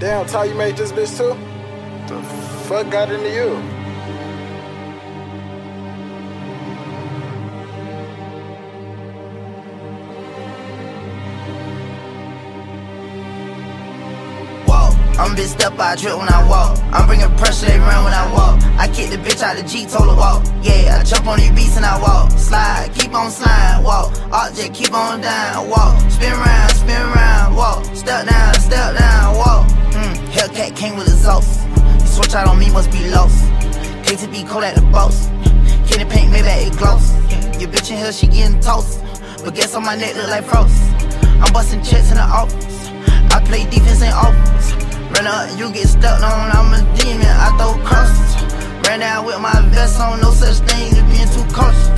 Damn, Ty, you made this bitch too? The fuck got into you? I'm bitched up, I drip when I walk. I'm bringing pressure, they run when I walk. I kick the bitch out the G, told her walk. Yeah, I jump on these beats and I walk. Slide, keep on sliding, walk. Object, keep on down, walk. Spin around, spin around, walk. Step down, step down, walk. Mm, Hellcat came with exhaust. You switch out on me, must be lost. KTB cold at the boss. Kitty paint, maybe it gloss. Your bitch in here, she getting tossed. But guess on my neck look like frost. I'm busting checks in the office. I play defense in office. Run up, you get stuck on, I'm a demon, I throw crosses. Ran out with my vest on, no such thing as being too cautious.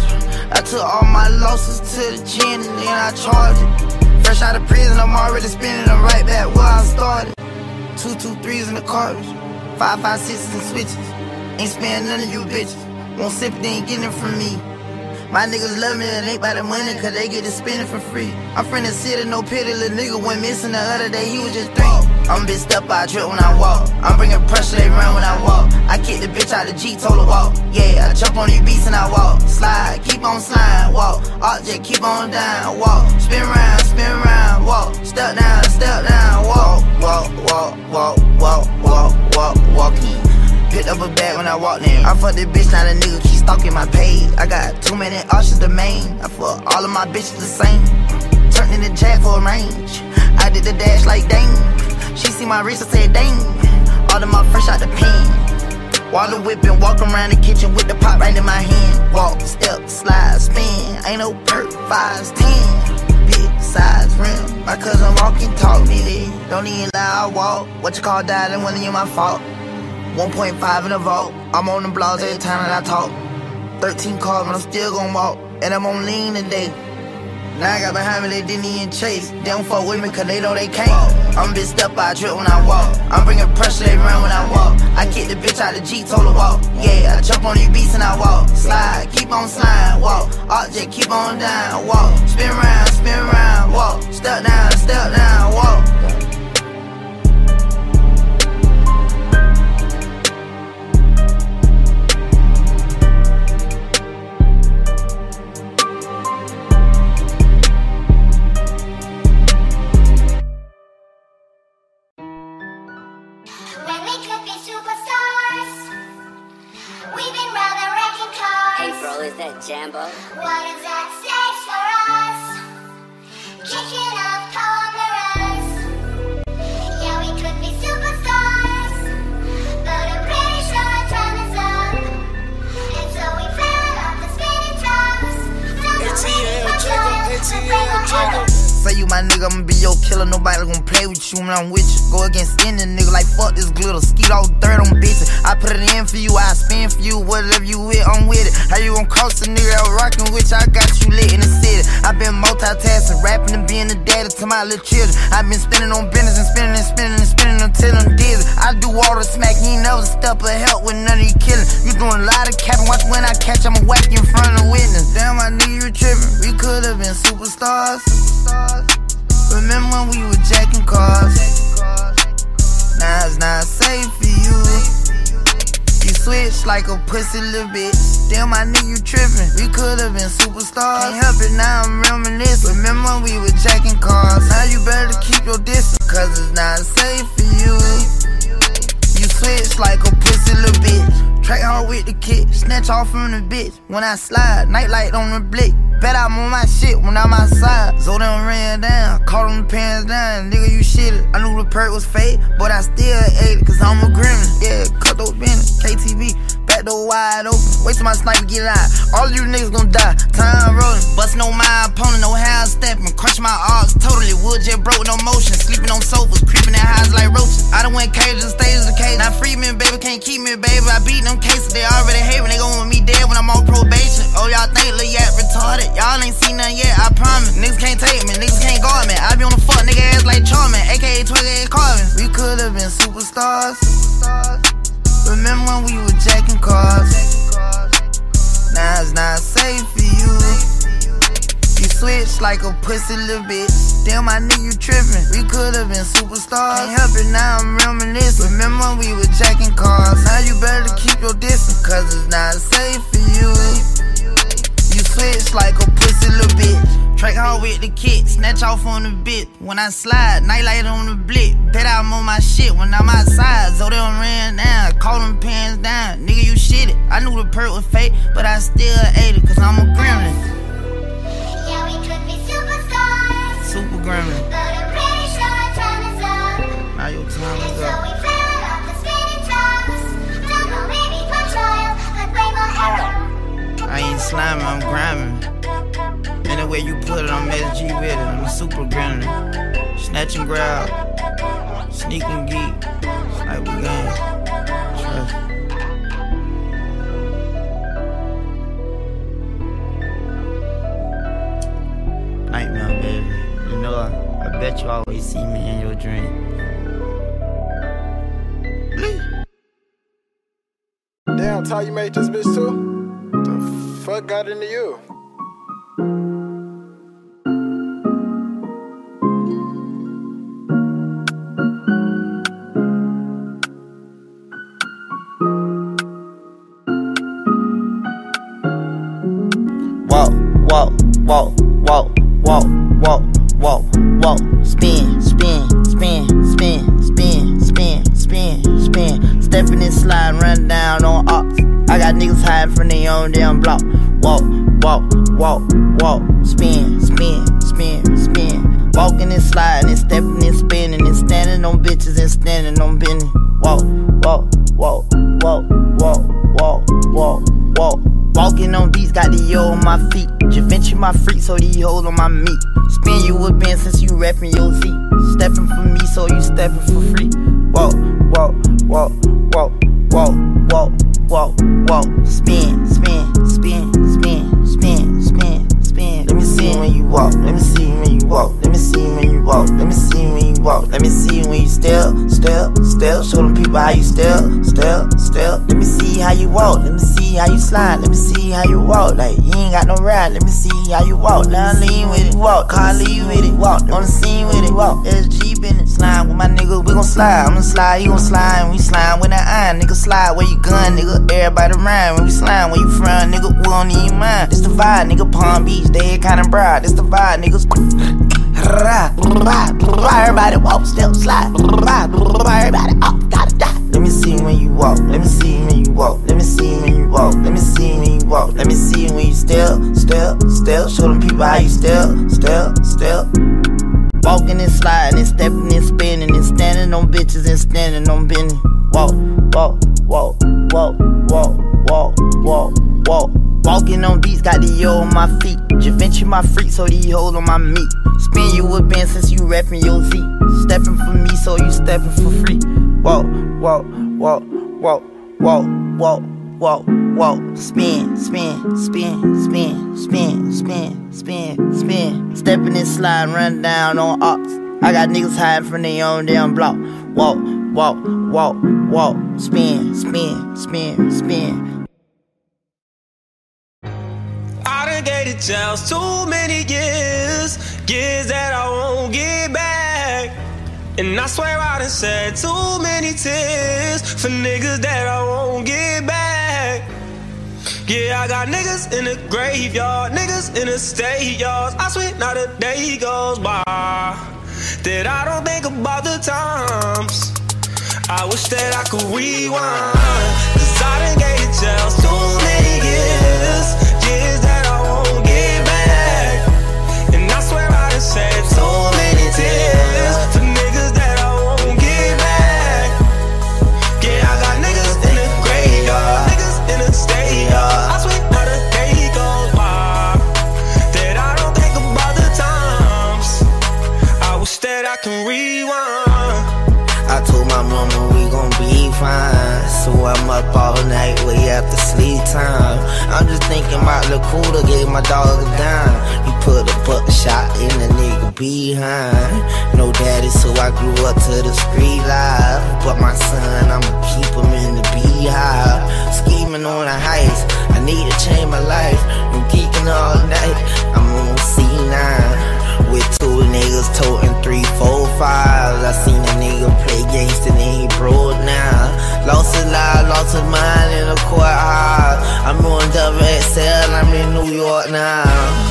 I took all my losses to the chin and then I charged it. Fresh out of prison, I'm already spinning them right back where I started. Two, two, threes in the cars, Five, five, sixes and switches. Ain't sparing none of you bitches. Won't sip, they ain't getting it from me. My niggas love me, it ain't by the money, cause they get to spend it for free. I'm from the city, no pity, little nigga went missing the other day, he was just three. I'm bitched up, I drip when I walk. I'm bringing pressure, they run when I walk. I kick the bitch out the G, told her walk. Yeah, I jump on these beats and I walk. Slide, keep on sliding, walk. Object, keep on down, walk. Spin around, spin around, walk. Step down, step down, walk. Walk, walk, walk, walk, walk, walk, walking. Picked up a bag when I walked in. I fuck this bitch, now the nigga keep stalking my page. I got too many options to main. I fuck all of my bitches the same. Turned in the jack for a range. I did the dash like dang. She see my wrist, I said dang. All of my fresh out the pen. Water whipping, walk around the kitchen with the pot right in my hand. Walk, step, slide, spin. Ain't no perk, fives, ten. Big size rim. My cousin walking, talk me. Don't even lie, I walk. What you call that? And wasn't even my fault. 1.5 in the vault. I'm on the blogs every time that I talk. 13 cars, but I'm still gon' walk. And I'm on lean today. Now I got behind me, they didn't even chase. They don't fuck with me, cause they know they can't. I'm bitched up, I drip when I walk. I'm bringing pressure, they run when I walk. I kick the bitch out the G, told her walk. Yeah, I jump on these beats and I walk. Slide, keep on sliding, walk. Object, keep on down, walk. Spin around, spin around, walk. Step down, step down, walk. Play with you when I'm with you. Go against any nigga like fuck this glitter. Skeet all dirt on bitches. I put it in for you, I spin for you. Whatever you with, I'm with it. How you gon' cross a nigga out rockin' with you? I got you lit in the city. i been multitasking, rapping and being the daddy to my little children. i been spinning on business and spinning and spinning and spinning until I'm dizzy. I do all the smack, you never step of help with none of you killing. You doing a lot of capping, watch when I catch, I'ma whack you in front of the witness. Damn, I knew you were tripping. We could've been superstars. superstars. Remember when we were jacking cars? Now it's not safe for you. You switch like a pussy little bitch. Damn, I knew you tripping. We could've been superstars. Can't help it, now I'm reminiscing. Remember when we were jacking cars? Now you better keep your distance, cause it's not safe for you. You switch like a pussy little bitch. Track hard with the kick, snatch off from the bitch. When I slide, nightlight on the blick. Bet I'm on my shit when I'm outside. So them ran down, caught them pants down. Nigga, you shitted. I knew the perk was fake, but I still ate it, cause I'm a gremlin. Yeah, cut those business, KTV. Back door wide open, wait till my sniper get out. All you niggas gon' die, time rolling. Bustin' on my opponent, no hand stepping. Crush my arms totally, wood jet broke, no motion. Sleeping on sofas, creeping in highs like roaches. I done went cage to stages of cage. Now free baby, can't keep me, baby. I beat them cases, they already hate me. They gon' want me dead when I'm on probation. Oh, y'all think Lil Yak retarded? Y'all ain't seen nothing yet, I promise. Niggas can't take me, niggas can't guard me. I be on the fuck nigga ass like Charmin, aka 28 Carvin. We could've been superstars. superstars. Remember when we were jacking cars? Now it's not safe for you. You switch like a pussy little bitch. Damn, my nigga, you trippin'. We could've been superstars. Can't help it, now I'm reminiscing. Remember when we were jacking cars. Now you better keep your distance, cause it's not safe for you. You switch like a pussy little bitch. Track hard with the kit, snatch off on the bit. When I slide, nightlight on the blick. Bet I'm on my shit when I'm outside. So they don't ran down, call them pants down. Nigga, you shit it. I knew the perk was fake, but I still ate it, cause I'm a gremlin. Yeah, we could be superstars. Super gremlin. But I'm pretty sure time is up. Now your time And is so up. we fell off the spinning tops. Don't know, maybe for trial, but way more. I ain't sliming, I'm grinding. Anyway you put it, I'm SG with it. I'm a super gremlin. Snatch and grab. Sneak and geek. Like we gang. Trust. Nightmare, baby. You know, I, I bet you always see me in your dream. Damn, Ty, you made this bitch too? Fuck got into you? Walk, walk, walk, hiding from their own damn block. Walk, walk, walk, walk. Spin, spin, spin, spin. Walking and sliding and stepping and spinning and standing on bitches and standing on business. Walk, walk, walk, walk, walk, walk, walk, walk. Walking on beats, got the yo on my feet. Javinci my freak, so these hoes on my meat. Spin you a been since you rapping your Z. Stepping for me, so you stepping for free. Walk, walk, walk, walk, walk, walk, walk. Spin, spin, spin, spin, spin, spin, spin. Let me see when you walk. Let me see when you walk. Let me see when you walk. Let me see when you walk. Let me see when you step, step, step. Show them people how you step, step, step. Let me see how you walk. Let me see how you slide. Let me see how you walk. Like you ain't got no ride. Let me see how you walk. Now lean with it, walk. Car lean with it, walk. On the scene with it, walk. SG business. Slide with my nigga, we gon' slide. I'ma slide, you gon' slide. We slide with that iron, nigga. Slide where you gun, nigga. Everybody rhyme. When we slide, where you from, nigga? We don't need mine. This the vibe, nigga. Palm Beach, they kinda broad. This the vibe, niggas. Everybody walk, step, slide. Everybody up, gotta die. Let me see when you walk. Let me see when you walk. Let me see when you walk. Let me see when you walk. Let me see when you step, step, step. Show them people how you step, step, step. Walking and sliding and stepping and spinning and standing on bitches and standing on business. Walk, walk, walk, walk, walk, walk, walk, walk. Walking on beats, got the yo on my feet. Javinci my freak, so these hoes on my meat. Spin you a been since you rapping your Z. Stepping for me, so you stepping for free. Walk, walk, walk, walk, walk, walk, walk, walk. Spin, spin, spin, spin, spin, spin, spin, spin. Stepping and sliding, run down on ops. I got niggas hiding from their own damn block. Walk, walk, walk, walk. Spin, spin, spin, spin. I done the chance too many years, years that I won't get back. And I swear I done shed too many tears for niggas that I won't get back. Yeah, I got niggas in the graveyard, niggas in the state yards. I swear not a day goes by that I don't think about the times. I wish that I could rewind. Cause I done gave chance too up all night way after sleep time. I'm just thinking about Lakuda gave my dog a dime. You put a buckshot in the nigga behind. No daddy, so I grew up to the street life. But my son, I'ma keep him in the beehive. Scheming on a heist, I need to change my life. I'm geeking all night, I'm on C9. With two niggas toting three, four, five. I seen a nigga play gangsta and he broke now lost his mind in the courthouse. I'm on WXL, I'm in New York now.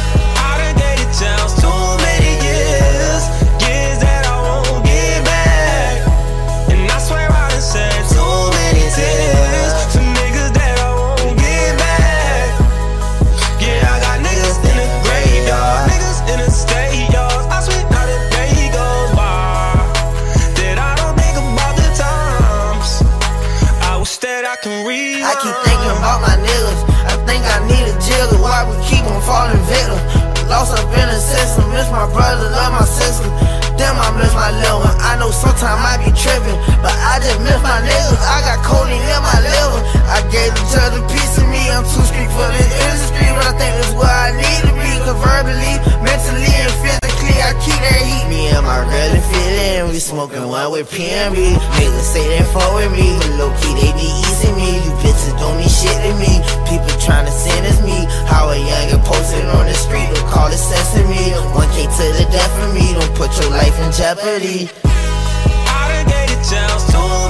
Sometimes I be tripping, but I just miss my niggas. I got codeine in my liver. I gave each other piece of me. I'm too street for the industry, but I think that's where I need to be. Cause verbally, mentally, and physically, I keep that heat. Me and my girl and feeling, we smoking one with PMB. Niggas say they fuck with me, but low key they be easing me. You bitches don't mean shit to me. People trying to sentence me. How a youngin' posted on the street, don't call it sesame. 1K to the death of me, don't put your life in jeopardy. Done dated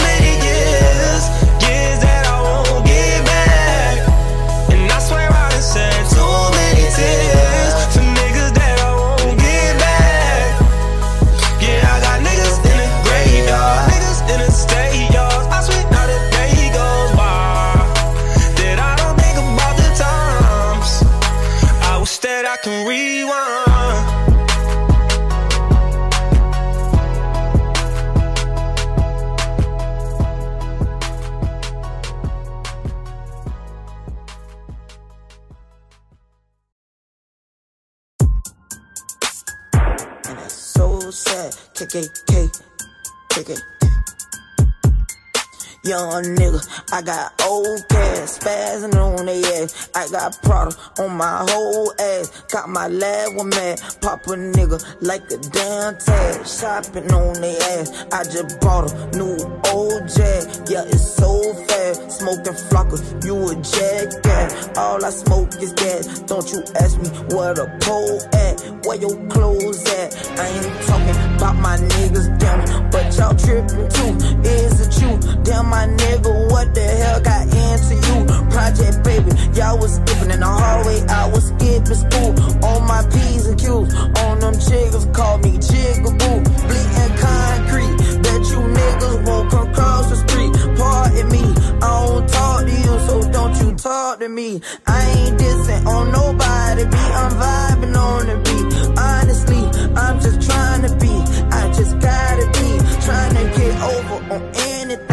Young nigga, I got old cash, spazzing on they ass. I got Prada on my whole ass. Got my lab one mad, pop a nigga like a damn tag. Shopping on they ass. I just bought a new old jag. Yeah, it's so fast. Smoking flocker, you a jackass. All I smoke is gas. Don't you ask me where the pole at, where your clothes at. I ain't talking about my niggas, damn, but y'all tripping too. Is it you? Damn, my nigga, what the hell got into you? Project baby, y'all was skipping in the hallway, I was skipping school. On my P's and Q's, on them chiggers, call me Jigaboo. Bleeding concrete, bet you niggas won't come cross the street. Pardon me, I don't talk to you, so don't you talk to me. I ain't dissing on nobody, be I'm vibing on the beat. Honestly, I'm just trying to be, I just gotta be trying to get over on anything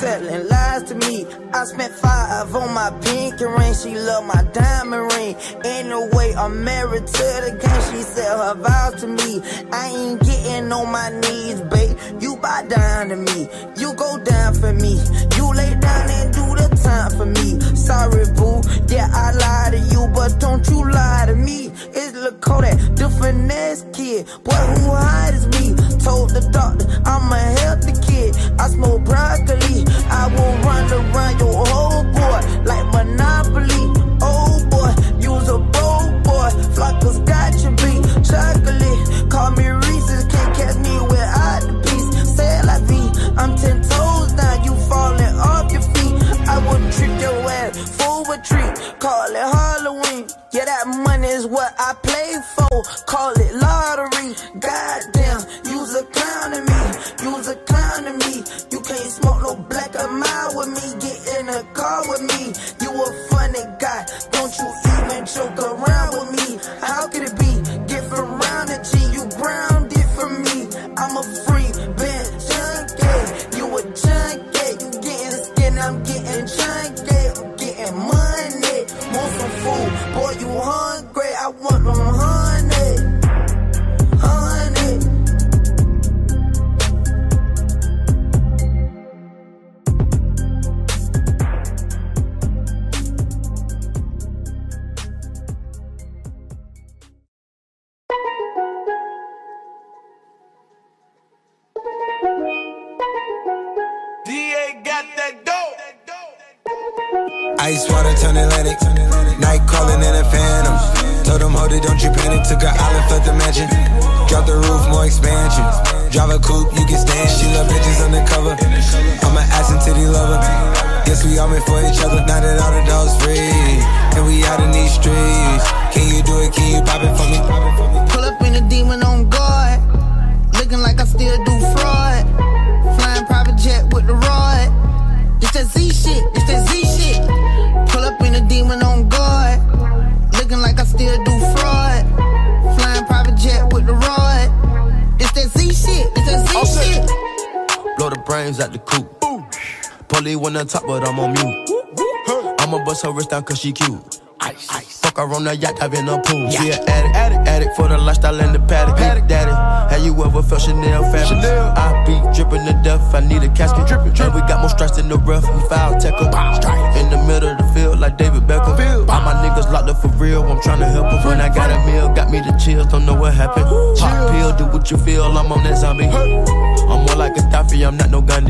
they telling lies to me. I spent five on my pink ring, she love my diamond ring. In a way, I'm married to the game. She said her vows to me. I ain't getting on my knees, babe. You bow down to me, you go down for me. You lay down and do the time for me. Sorry, boo, yeah I lied to you, but don't you lie to me. It's Lil Kodak, the finesse kid. Boy, who hide is me? Told the doctor I'm she cute. Ice, ice. Fuck her on the yacht, dive in the pool. She an addict, addict, addict for the lifestyle and the paddock. Paddock, daddy. Have you ever felt Chanel fabric? I be dripping to death, I need a casket. Drippin', drippin'. And we got more strikes in the rough, we foul tech em. In the middle of the field, like David Beckham. Field. All my niggas locked up for real, I'm tryna help them. When I got a meal, got me the chills, don't know what happened. Pop pill, do what you feel, I'm on that zombie. I'm more like a Gaddafi, I'm not no Gandhi.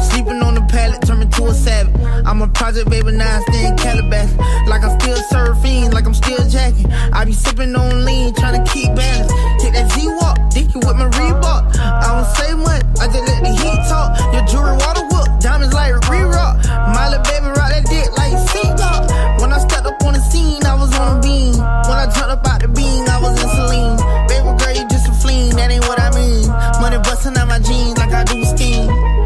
Sleeping on the pallet, turn me to a savage. I'm a project baby, now I Calabasas. Like I'm still surfing, like I'm still jacking. I be sipping on lean, trying to keep balance. Take that Z-Walk, dick you with my Reebok. I don't say much, I just let the heat talk. Your jewelry water whoop, diamonds like re-rock. My little baby rock that dick like seatbelt. When I stepped up on the scene, I was on a beam. When I turned up out the beam, I was in saline. Baby girl, you just a fleen, that ain't what I mean. Money busting out my jeans like I do steam.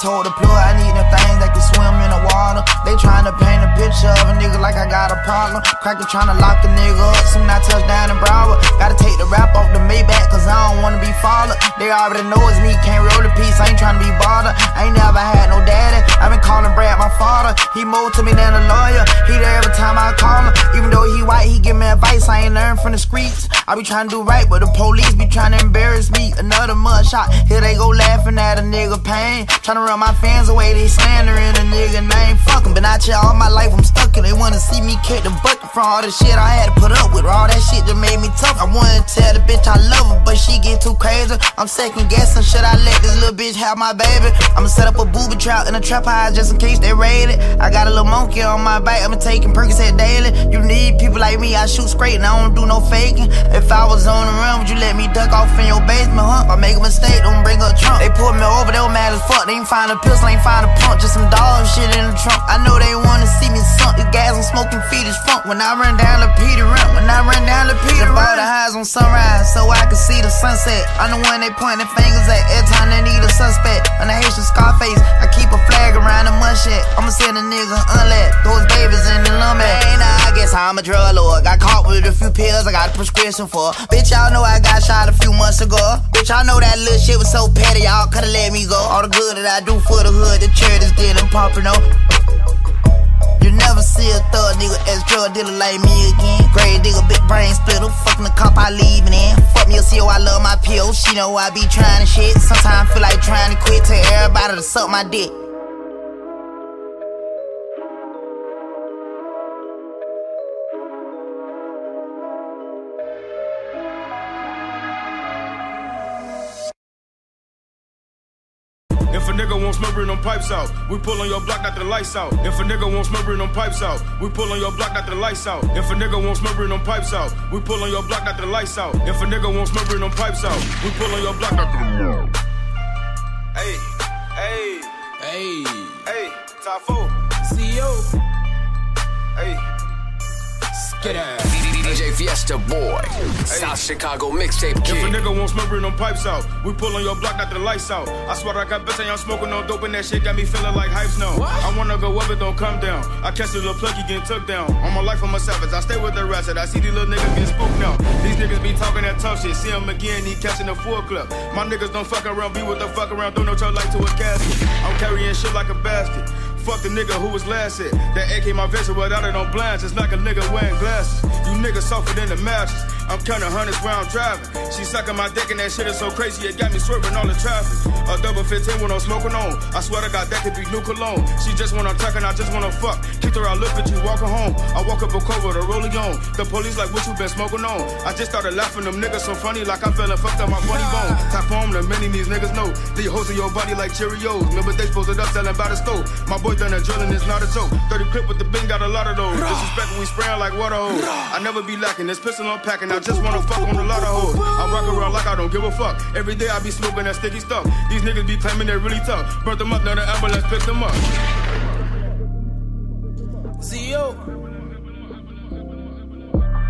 told the plug They trying to paint a picture of a nigga like I got a problem. Cracker trying to lock a nigga up. Soon I touch down in Broward. Gotta take the rap off the Maybach, cause I don't wanna be followed. They already know it's me, can't roll the piece. I ain't trying to be bothered. I ain't never had no daddy. i been calling Brad my father. He more to me than a lawyer. He there every time I call him. Even though he white, he give me advice. I ain't learned from the streets. I be trying to do right, but the police be trying to embarrass me. Another mud shot. Here they go laughing at a nigga pain. Trying to run my fans away, they slandering a nigga name. Fuck 'em, been out here all my life, I'm stuck and they wanna see me kick the bucket from all the shit I had to put up with. All that shit that made me tough. I wanna tell the bitch I love her, but she get too crazy. I'm second guessing, should I let this little bitch have my baby? I'ma set up a booby trap in a trap house just in case they raid it. I got a little monkey on my back, I'ma taking Percocet daily. You need people like me, I shoot straight straight and I don't do no faking. If I was on the run, would you let me duck off in your basement, huh? If I make a mistake, don't bring up Trump. They pulled me over, they were mad as fuck. They ain't find a pistol, ain't find a pump, just some dog shit in the trunk. I know they wanna see me sunk. The gas I'm smoking feet is funk. When I run down the Peter Ramp, when I run down the Peter Ramp. the highs on sunrise, so I can see the sunset. I'm the one they pointing fingers at every time they need a suspect. On the Haitian Scarface, I keep a flag around the mud shit. I'ma send a nigga unlet, those babies in the lumber. Nah, I guess I'm a drug lord. Got caught with a few pills, I got a prescription for. Bitch, y'all know I got shot a few months ago. Bitch, I know that little shit was so petty, y'all coulda let me go. All the good that I do for the hood, the charities didn't poppin' no. You never see a thug nigga as drug dealer like me again. Grave digger, big brain splitter. Fucking the cop I leaving in. Fuck me, a CO, I love my pills. She know I be trying to shit. Sometimes feel like trying to quit. Tell everybody to suck my dick. Them pipes out. We pull on your block, knock the lights out. If a nigga won't smoke, bring them pipes out. We pull on your block, knock the lights out. If a nigga won't smoke, bring them pipes out. We pull on your block, knock the lights out. If a nigga won't smoke, bring them pipes out. We pull on your block, knock the Hey, hey, Hey, hey, top four. CEO, Hey, get out. DJ Fiesta Boy, South Chicago mixtape kid. if a nigga won't smoke, bring them pipes out. We pull on your block, knock the lights out. I swear I got bitch, I ain't smoking no dope, and that shit got me feeling like hypes now. I wanna go up, it don't come down. I catch a little plucky getting took down. On my life, I'm a savage. I stay with the rest. I see these little niggas getting spooked now. These niggas be talking that tough shit. See 'em again, he catching the full clip. My niggas don't fuck around, be with the fuck around, throw no child like to a casket. I'm carrying shit like a basket. Fuck the nigga who was last hit. That AK my vessel without it on blinds, just like a nigga wearing glasses. You niggas softer than the mattress. I'm counting hundreds where I'm driving. She sucking my dick and that shit is so crazy, it got me swerving all the traffic. A double 15 when I'm smoking on. I swear to God, that could be new cologne. She just wanna tuck and I just wanna fuck. Kicked her, I look at you, walking home. I walk up a cover a rolling on. The police like, what you been smoking on? I just started laughing, them niggas so funny, like I'm feeling fucked up my funny bone. Top on the many these niggas know. They hoes in your body like Cheerios. Remember they posted up selling by the stove. My boy done a drilling, it's not a joke. 30 clip with the bin, got a lot of those. Disrespect when we spraying like water hose. I never be lacking, this pistol I'm packing. I just wanna fuck on a lot of hoes. I rock around like I don't give a fuck. Every day I be smoking that sticky stuff. These niggas be claiming they're really tough. Burnt them up, now the ambulance picked them up. CEO,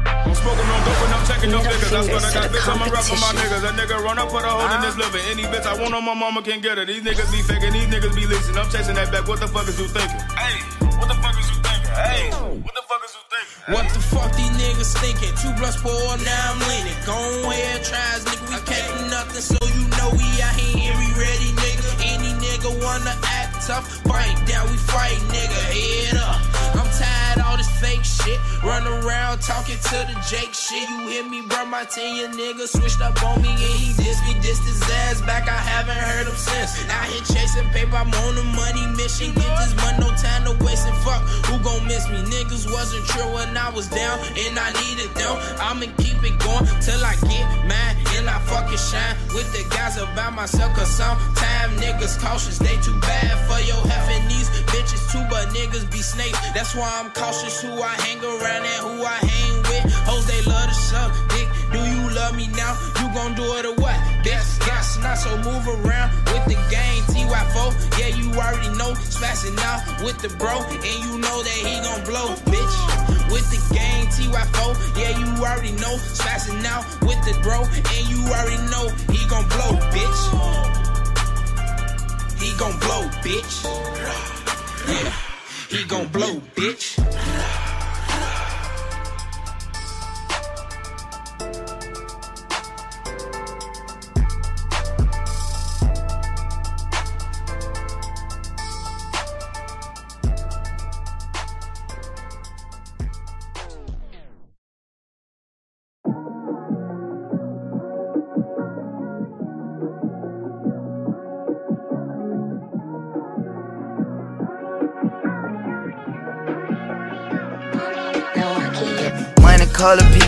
I'm smoking on dope and I'm checking no niggas. I swear to God, bitch, I'ma rap on my niggas. A nigga run up, put a hole in this liver. Any bitch I want on my mama can get her. These niggas be faking, these niggas be leasing. I'm chasing that back. What the fuck is you thinking? Hey, what the fuck is you thinking? Hey, what the fuck is you thinking? what the fuck these niggas thinking? Two plus four, now I'm leaning. Go ahead, tries, nigga. We can't do nothing, so you know we out here and we ready, nigga. Any nigga wanna act tough, fight down, we fight, nigga. Head up. I'm tired all this fake shit. Run around talking to the Jake shit. You hear me, bro? My ten nigga switched up on me and he dissed me, dissed his ass back. I haven't heard him since. Out here chasing paper, I'm on a money mission. Get this money, no time to waste and fuck. Who gon' miss me? Niggas wasn't true when I was down and I needed them. I'ma keep it going till I get mine and I fucking shine with the guys about myself. Cause sometimes niggas cautious, they too bad for your health and these bitches too, but niggas be snakes. That's why I'm cautious who I hang around and who I hang with. Hoes, they love to suck dick. Do you love me now? You gon' do it or what? Bitch, gas not so move around with the gang. TY4, yeah, you already know. Smashing out with the bro, and you know that he gon' blow, bitch. With the gang, TY4, yeah, you already know. Smashing out with the bro, and you already know he gon' blow, bitch. He gon' blow, bitch. Yeah, he gon' blow, bitch.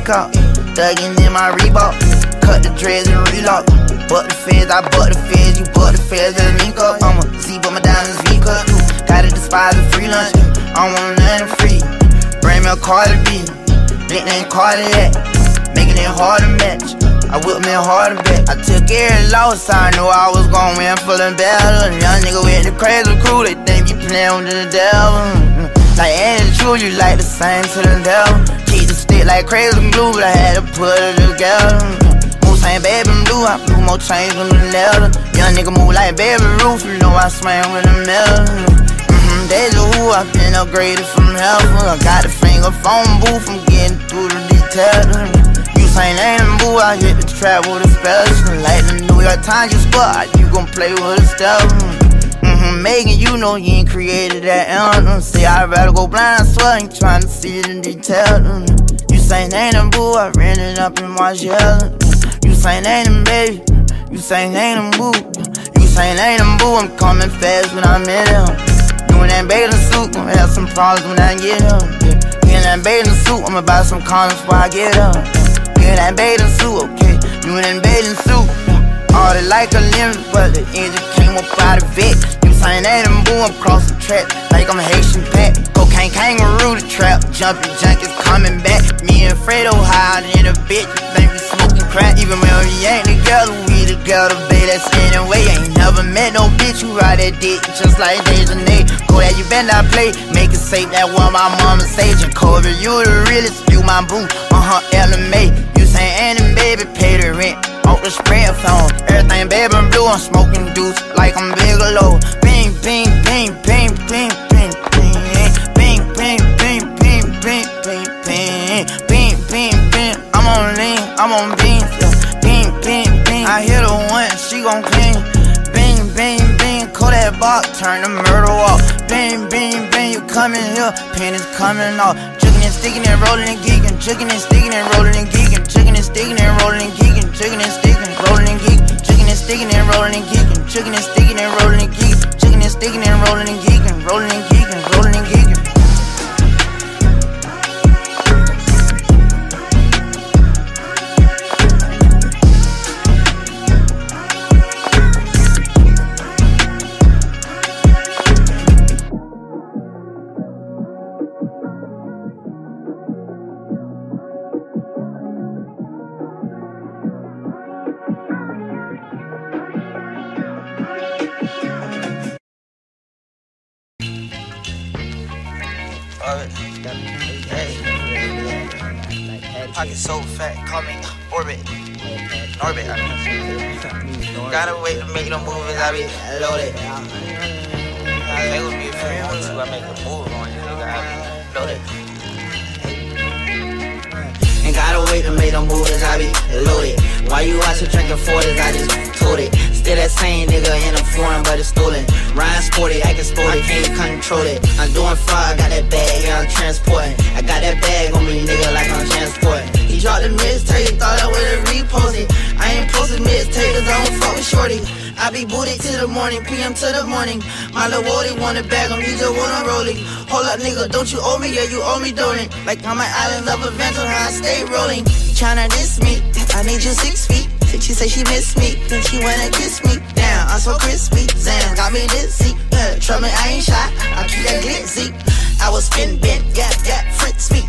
Peacock, thuggin' in my Reebok. Cut the dreads and relock. Butt the feds, I butt the feds, you butt the feds, and link up. I'm a Z, but my diamonds V cut. Gotta despise the free lunch. I don't want nothing free. Bring me a Cardi B. Big name cardiac, making it hard to match. I whipped me hard to bet. I took every loss, I knew I was gon' win feeling better. Young nigga with the crazy crew, they think you playin' with the devil. Mm, Like Andy True, you like the same to the devil. Like crazy glue, but I had to put it together. Same baby blue, I blew more chains than the leather. Young nigga move like baby roof, you know I swing with the metal. Mm-hmm, deja vu, I been upgraded from heaven. I got the finger phone booth, I'm getting through the details. You say name boo, I hit the trap with a special. Like the New York Times, you spot, you gon' play with a step. Mm-hmm, Megan, you know you ain't created that anthem. See, I'd rather go blind, I swear, ain't trying to see it in detail. Mm. Say name and boo, I ran it up in shell. You say name and baby, you say name and boo. You say name and boo, I'm coming fast when I'm in him. You in that bathing suit, gonna have some problems when I get him. You in that bathing suit, I'ma buy some condoms before I get him. You in that bathing suit, okay? You in that bathing suit. All the like a limit, but the engine came up out of it. That and boom, across the track like I'm a Haitian pet. Cocaine kangaroo, the trap, jumping junkies coming back. Me and Fredo higher than a bitch. Think we? Even when we ain't together, we together, babe. That's anyway. Ain't never met no bitch who ride that dick just like Dejanay. Go that you better not play. Make it safe that what my mama say. Jacoby, you the realest. You my boo, uh huh, LMA. You say Annie, baby, pay the rent. Off the spread phone, everything baby blue. I'm smoking deuce like I'm Bigelow. Bing, bing, bing, bing, bing, bing, bing, bing, bing, bing, bing, bing, bing, bing, bing, bing, bing. I'm on lean, I'm on gon' clean. Bing, bing, bing, call that box, turn the murder off. Bing, bing, bing, you coming here, pennies coming off. Jigging and sticking and rolling and geeking, jigging and sticking and rolling and geeking, jigging and sticking and rolling and geeking, jigging and sticking, rolling and geeking, jigging and sticking and rolling and geeking, jigging and sticking and rolling and geeking, jigging and sticking and rolling and geeking, rolling and geeking, control it. I'm doing fraud, got that bag, yeah, I'm transporting. I got that bag on me, nigga, like I'm transporting. He dropped the mixtape, thought I would've reposted. I ain't posted mixtape, cause I don't fuck with shorty. I be booted to the morning, PM to the morning. My little Wody wanna bag him, he just wanna roll it. Hold up, nigga, don't you owe me? Yeah, you owe me, don't it? Like I'm an island of adventure, how I stay rolling. Tryna diss me, I need you six feet. She say she miss me, then she wanna kiss me. Damn, I'm so crispy. Zan got me dizzy. Uh, trouble, I ain't shy. I keep that glitzy. I was spin bent, yeah, yeah, fritz me.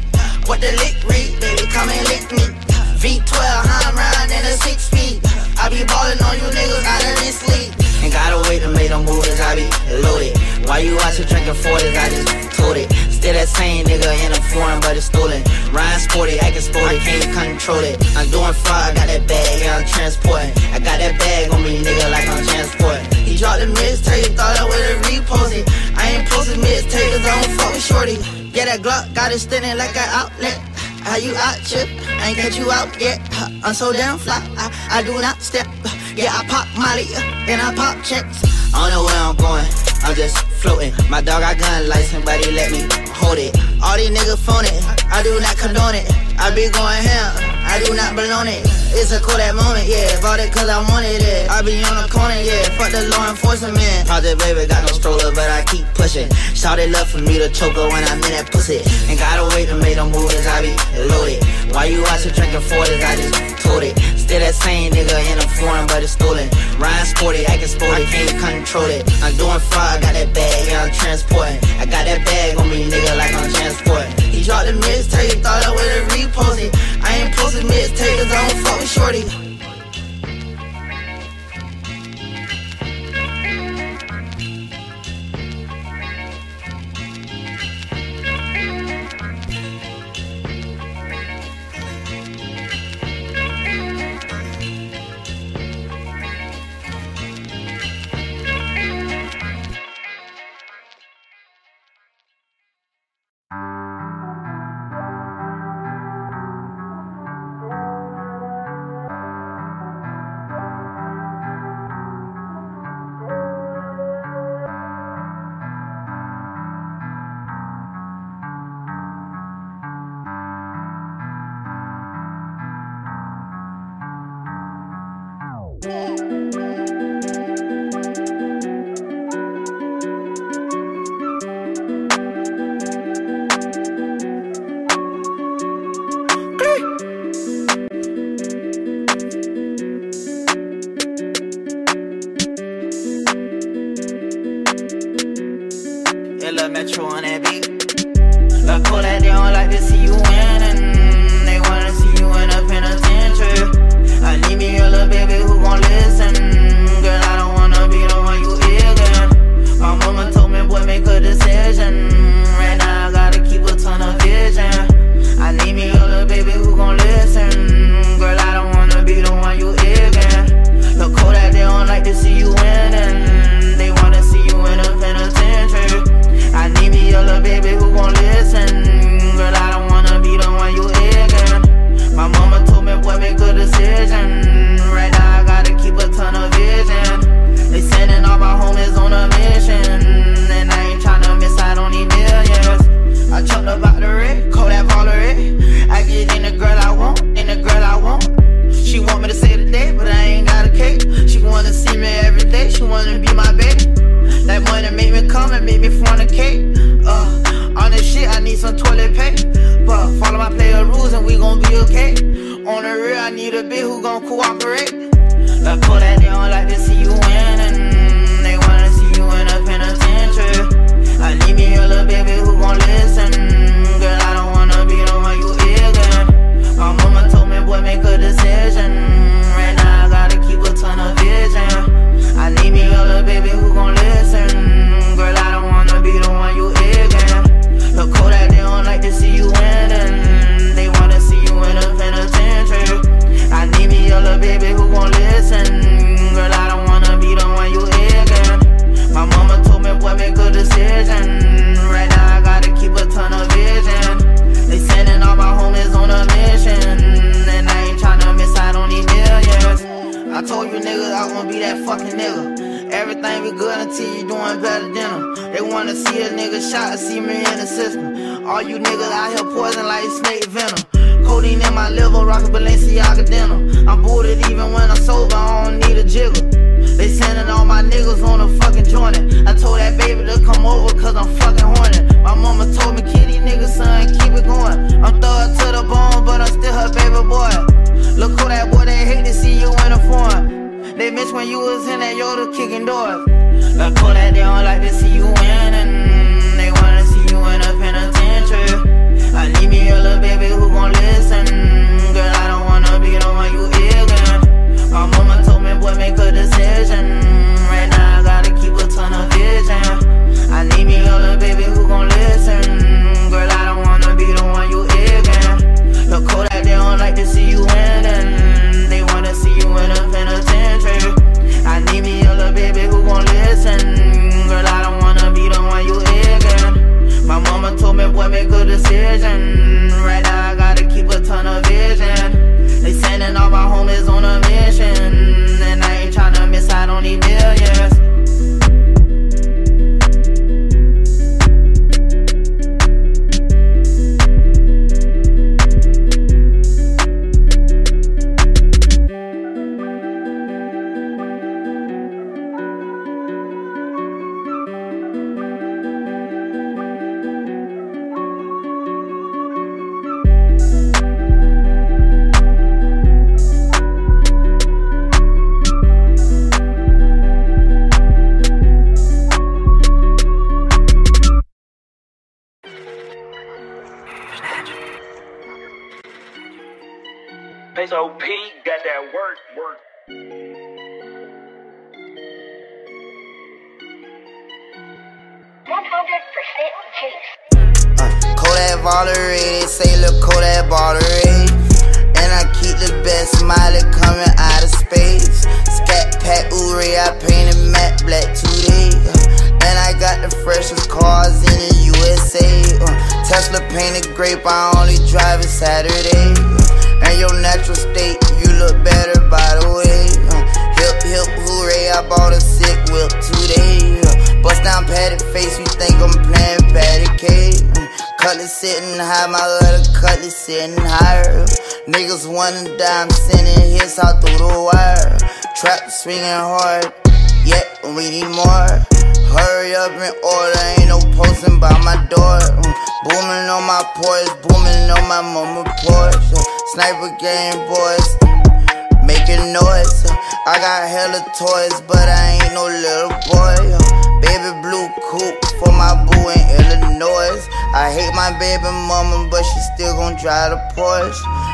What the lick read, baby, come and lick me. V12, how I'm riding in a six speed. I be ballin' on you niggas out of this league. Ain't gotta wait to make them moves, I be loaded. Why you out here drinking 40s? I just told it. Still that same nigga in a foreign, but it's stolen. Ryan sporty, acting sporty, can't control it. I'm doing fraud, I got that bag, yeah, I'm transporting. I got that bag on me, nigga, like I'm transporting. He dropped the mixtape, thought I would've reposted. I ain't posted mixtape, cause I don't fuck with shorty. Yeah, that Glock got it standing like an outlet. How you out, chip? I ain't catch you out yet. I'm so damn fly. I, I do not step. Yeah, I pop Molly uh, and I pop checks. I don't know where I'm going. I'm just floating. My dog got gun license, but he let me hold it. All these niggas phone it. I do not condone it. I be going ham. I do not belong it. It's a cool that moment, yeah. Bought it cause I wanted it. I be on the corner, yeah. Fuck the law enforcement. Project baby got no stroller, but I keep pushing. Shout it love for me to choke her when I'm in that pussy. Ain't gotta wait to make them movies, I be loaded. Why you out here drinking 40s? I just told it. Still that same nigga in a foreign, but it's stolen. Ryan sporty, acting sporty, can't control it. I'm doing fraud, got that bag, yeah, I'm transporting. I got that bag on me, nigga, like I'm transporting. He dropped the mixtape, thought I would've reposted. I ain't posted mixtape cause I don't fuck shorty.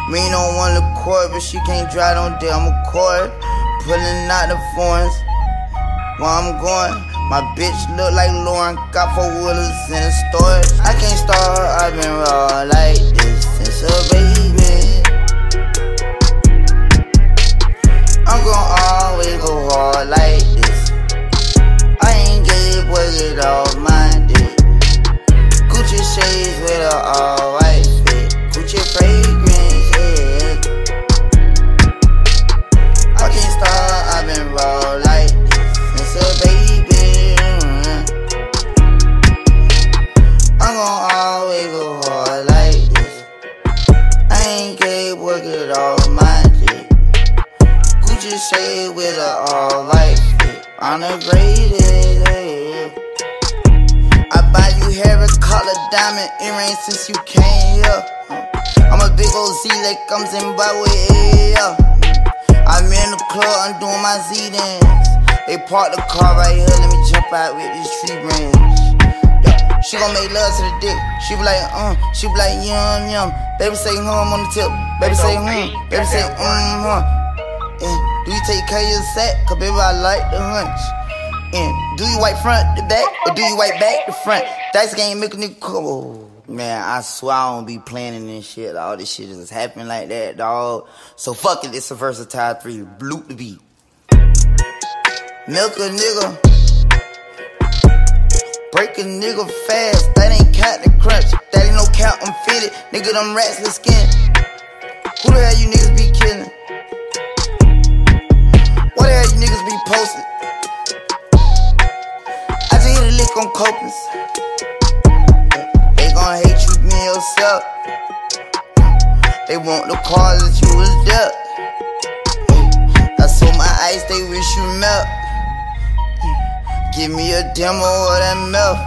Porsche. Me don't want the court, but she can't drive no damn Accord. Pulling out the foreigns where I'm going. My bitch look like Lauren, got four wheelers in the storage. I can't start, I've been raw like this since a baby. I'm gon' always go hard like this. I ain't gay, boy, get off my dick. Gucci shades with a all white fit. Gucci fragrance, shade with a all fit. I'm the yeah. I buy you hair and color diamond earrings since you came here. I'm a big old Z like I'm Zimbabwe. Yeah. I'm in the club, I'm doing my Z dance. They park the car right here, let me jump out with this tree branch. Yeah. She gon' make love to the dick. She be like, uh, she be like, yum, yum. Baby say hum on the tip. Baby say hum. Baby say, mm, huh. And do you take care of your sack? Cause baby, I like the hunch. And do you wipe front to back or do you wipe back to front? Dice game make a nigga come. Oh, man, I swear I don't be planning this shit. All this shit just happen like that, dog. So fuck it, it's a versatile three. Bloop the beat. Milk a nigga. Break a nigga fast. That ain't count the crunch. That ain't no count, I'm fitted. Nigga, them rats the skin. Who the hell you niggas be killing? What the hell you niggas be posting? I just hit a lick on Copeland's. They gon' hate you being yourself. They want the cars that you was dealt. I sold my ice, they wish you melt. Give me a demo of that mouth.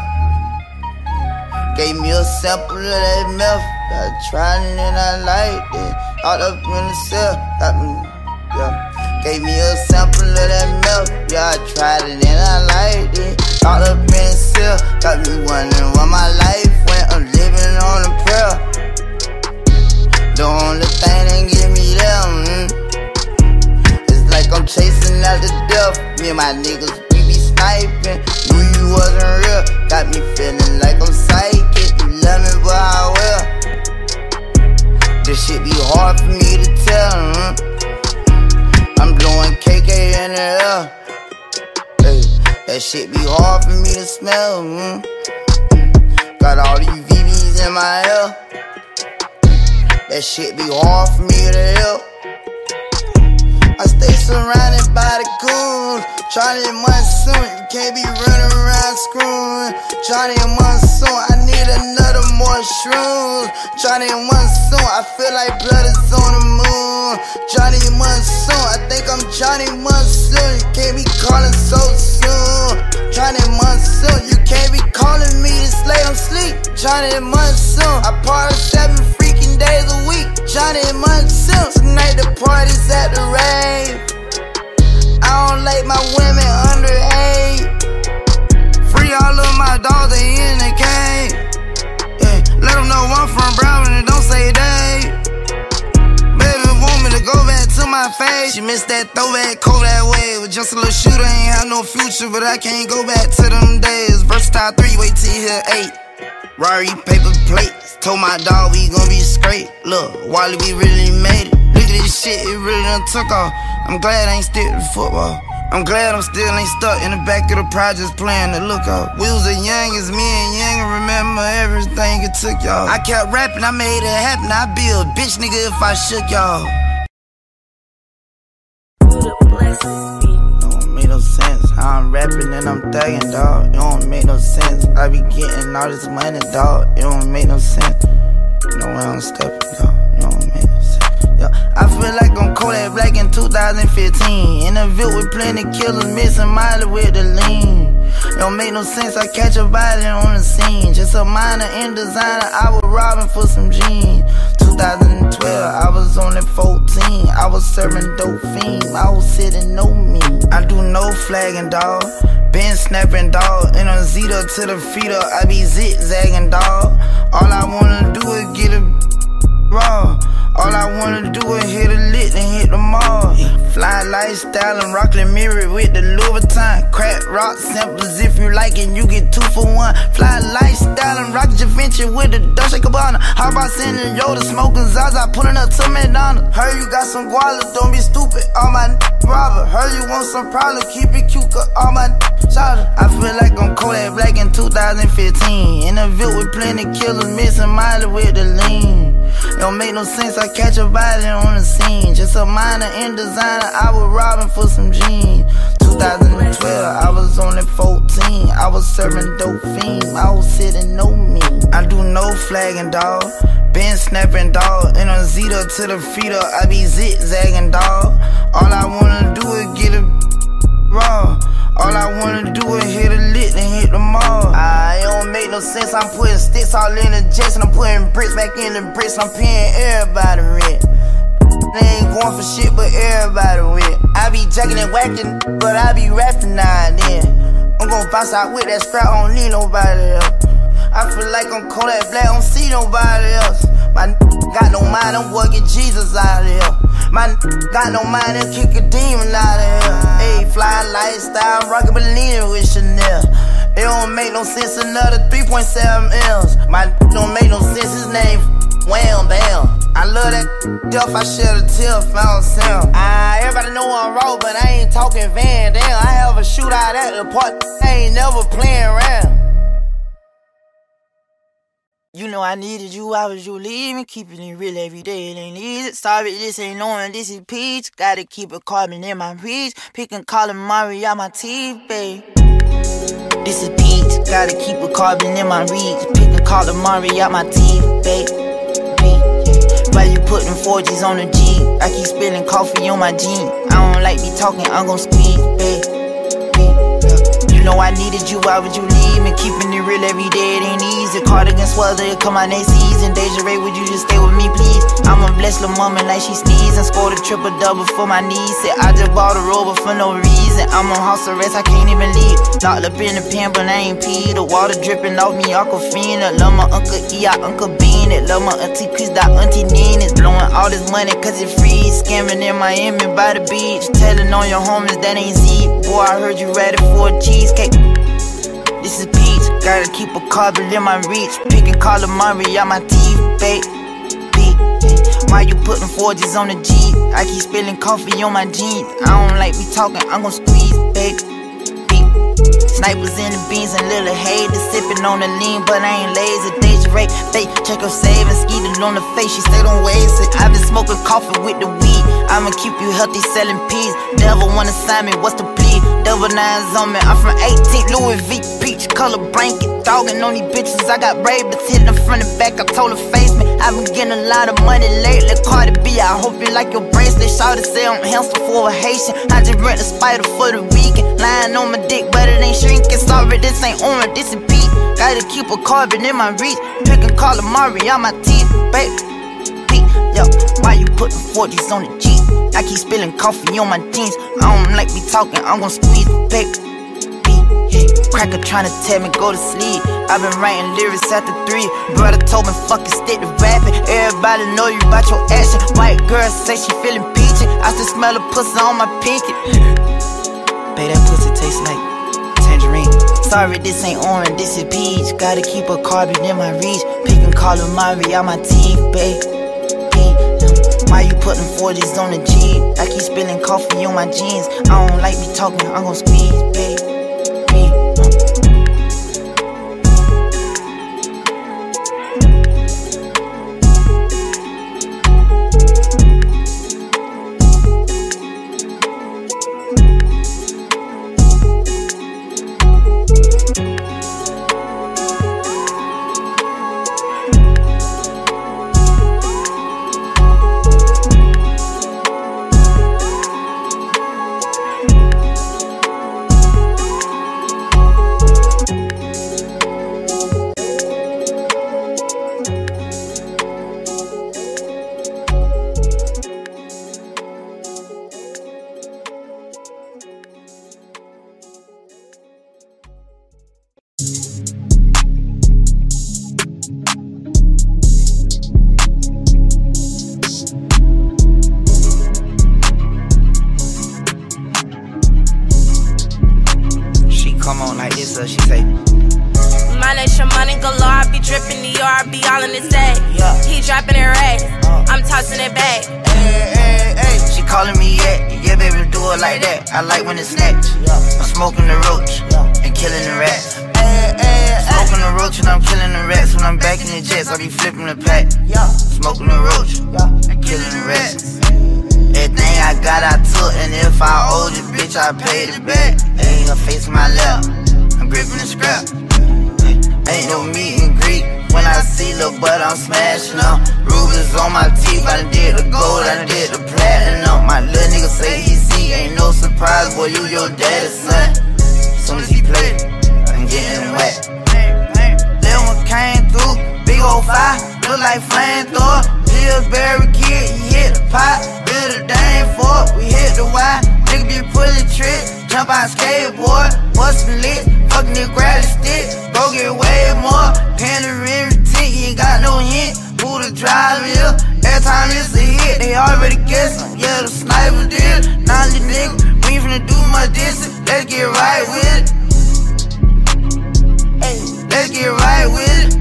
Gave me a sample of that mouth. I tried it and I liked it. All up in the cell, got me, yeah. Gave me a sample of that milk, yeah, I tried it and I liked it. All up in the cell, got me wondering why my life went. I'm living on a prayer. The only thing that get me there, mm, it's like I'm chasing after death. Me and my niggas, we be sniping. Knew you wasn't real, got me feeling like I'm psychic. You love me, but I will. This shit be hard for me to tell. mm. I'm blowing KK in the air. Hey, that shit be hard for me to smell. mm. Got all these VVs in my ear. That shit be hard for me to hear. I stay surrounded by the goons. Johnny Monsoon, you can't be running around screwing. Johnny Monsoon, I need another more shrooms. Johnny Monsoon, I feel like blood is on the moon. Johnny Monsoon, I think I'm Johnny Monsoon. You can't be calling so soon. Johnny Monsoon, you can't be calling me this late, I'm sleep. Johnny Monsoon, I party seven freaking days a week. Johnny Monsoon, tonight the party's at the rave. I don't like my women under underage. Free all of my dogs, they in the cage. Yeah, let them know I'm from Broward and don't say they. Baby, want me to go back to my face. She missed that throwback, cold that way. With just a little shooter, ain't have no future, but I can't go back to them days. Versatile three, wait till you hear eight. Rari paper plates. Told my dog we gon' be straight. Look, Wally, we really made it. Look at this shit, it really done took off. I'm glad I ain't stick to football. I'm glad I'm still ain't stuck in the back of the projects playing the lookout. We was as young as me and young remember everything it took y'all. I kept rapping, I made it happen. I be a bitch nigga if I shook y'all. Don't make no sense. I'm rapping and I'm thugging, dog. It don't make no sense. I be getting all this money, dog. It don't make no sense. You know where I'm stepping, dog. I feel like I'm Kodak Black in 2015. In with plenty killers, missing Miley with the lean. Don't make no sense, I catch a body on the scene. Just a minor in designer, I was robbing for some jeans. 2012, I was only 14. I was serving dope fiend. I was sitting no me. I do no flagging, dog. Been snapping, dog. In a Zeta to the feeder, I be zigzagging, dog. All I wanna do is get a raw. All I wanna do is hit a lit and hit the mall. Fly lifestyle and rockin' mirror with the Louis Vuitton. Crack rock samples if you like it, you get two for one. Fly lifestyle and rock Javinci with the Dolce Gabbana. How about sending Yoda smoking Zaza, pulling up to McDonald's. Heard you got some guala, don't be stupid. All my robber. Heard you want some problem, keep it cute, cause all my shouter. I feel like I'm Kodak Black in 2015. In a Ville with plenty killers, missing Miley with the lean. Don't make no sense, I catch a body on the scene. Just a minor in designer, I was robbing for some jeans. 2012, I was only 14. I was serving dope fiend. I was sitting no me. I do no flagging, dog. Been snapping, dog. In a Zeta to the feeder, I be zigzagging, dog. All I wanna do is get a raw. All I wanna do is hit a lit and hit the mall. I don't make no sense. I'm putting sticks all in the jets and I'm putting bricks back in the bricks. I'm paying everybody rent. They ain't going for shit, but everybody win. I be jacking and whacking, but I be rapping now and then. I'm gonna bounce out with that scrap, I don't need nobody else. I feel like I'm Kodak Black, I don't see nobody else. My got no mind, I'm working Jesus out of here. My got no mind, and kick a demon out of here. Hey, fly lifestyle, rockin' Bellini with Chanel. It don't make no sense, another 3.7 M's. My don't make no sense, his name Wham Bam. I love that duff, I shed a tear, found Sam. Ah, everybody know I'm raw, but I ain't talking Van Damme. I have a shootout at the park, I ain't never playing around. You know I needed you, I was you leaving, keeping it real every day. It ain't easy. Sorry, this ain't knowing this is peach. Gotta keep a carbon in my reach. Picking calamari out my teeth, babe. This is peach. Gotta keep a carbon in my reach. Picking calamari out my teeth, babe. Why you putting 4Gs on the G? I keep spilling coffee on my jean. I don't like me talking, I'm gon' squeeze. Know I needed you, why would you leave me? Keeping it real every day, it ain't easy. Cardigan swelter, it come out next season. Deja Ray, would you just stay with me, please? I'm a blessed little woman like she sneezing. Scored a triple double for my knees. Said I just bought a rover for no reason. I'm on house arrest, I can't even leave. Locked up in the pen, but I ain't pee. The water dripping off me, Aquafina. Love my Uncle E, I Uncle Bean it. Love my Auntie Chris, that Auntie Nina's. Blowing all this money cause it free. Scamming in Miami by the beach. Telling on your homies that ain't Z. Boy, I heard you ready for a This is peach, gotta keep a carbon in my reach. Picking calamari out my teeth, babe. Why you putting 4Gs on the G? I keep spilling coffee on my jeans. I don't like me talking, I'm gon' squeeze, babe. Snipers in the beans and little haters sipping on the lean, but I ain't lazy. Deja Ray, fake, check her savings, skeeted on the face, she stayed on waves. I've been smoking coffee with the weed. I'ma keep you healthy, selling peas. Devil wanna sign me, what's the plea? Double nines on me, I'm from 18, Louis V, peach color blanket. Dogging on these bitches, I got ravens hitting the front and back. I told her face me, I've been getting a lot of money lately. Cardi B, I hope you like your bracelet. Shawty say I'm handsome for a Haitian. I just rent a spider for the weekend. Lying on my dick, but it ain't shrinking. Sorry, this ain't orange, this is beat. Gotta keep a carbon in my reach. Picking calamari on my teeth. Beat, yo, why you putting 40s on the Jeep? I keep spilling coffee on my jeans. I don't like me talking, I'm gonna squeeze, yeah. Hey, cracker tryna tell me go to sleep. i been writing lyrics after three. Brother told me fucking stick to rapping. Everybody know you about your action. White girl say she feeling peachy. I still smell the pussy on my pinky. Babe, that pussy tastes like tangerine. Sorry, this ain't orange, this is peach. Gotta keep a carbon in my reach. Picking calamari out my teeth, babe. Why you putting 40s on the Jeep? I keep spilling coffee on my jeans. I don't like me talking, I'm gon' squeeze, babe. Surprise, boy, you your daddy's son. Soon as he play, I'm getting wet. Little one came through, big old fire, look like flamethrower. Pillsbury kid, he hit the pot, build a dame for it, we hit the Y. Nigga be pulling trick, jump on skateboard, bustin' lit, fucking the grab stick, go get way more. Panoramic tint, you ain't got no hint. Who the driver is? Every time it's a hit, they already guessing. Yeah, the sniper did. Now the nigga, we ain't finna do much distance. Let's get right with it. Let's get right with it.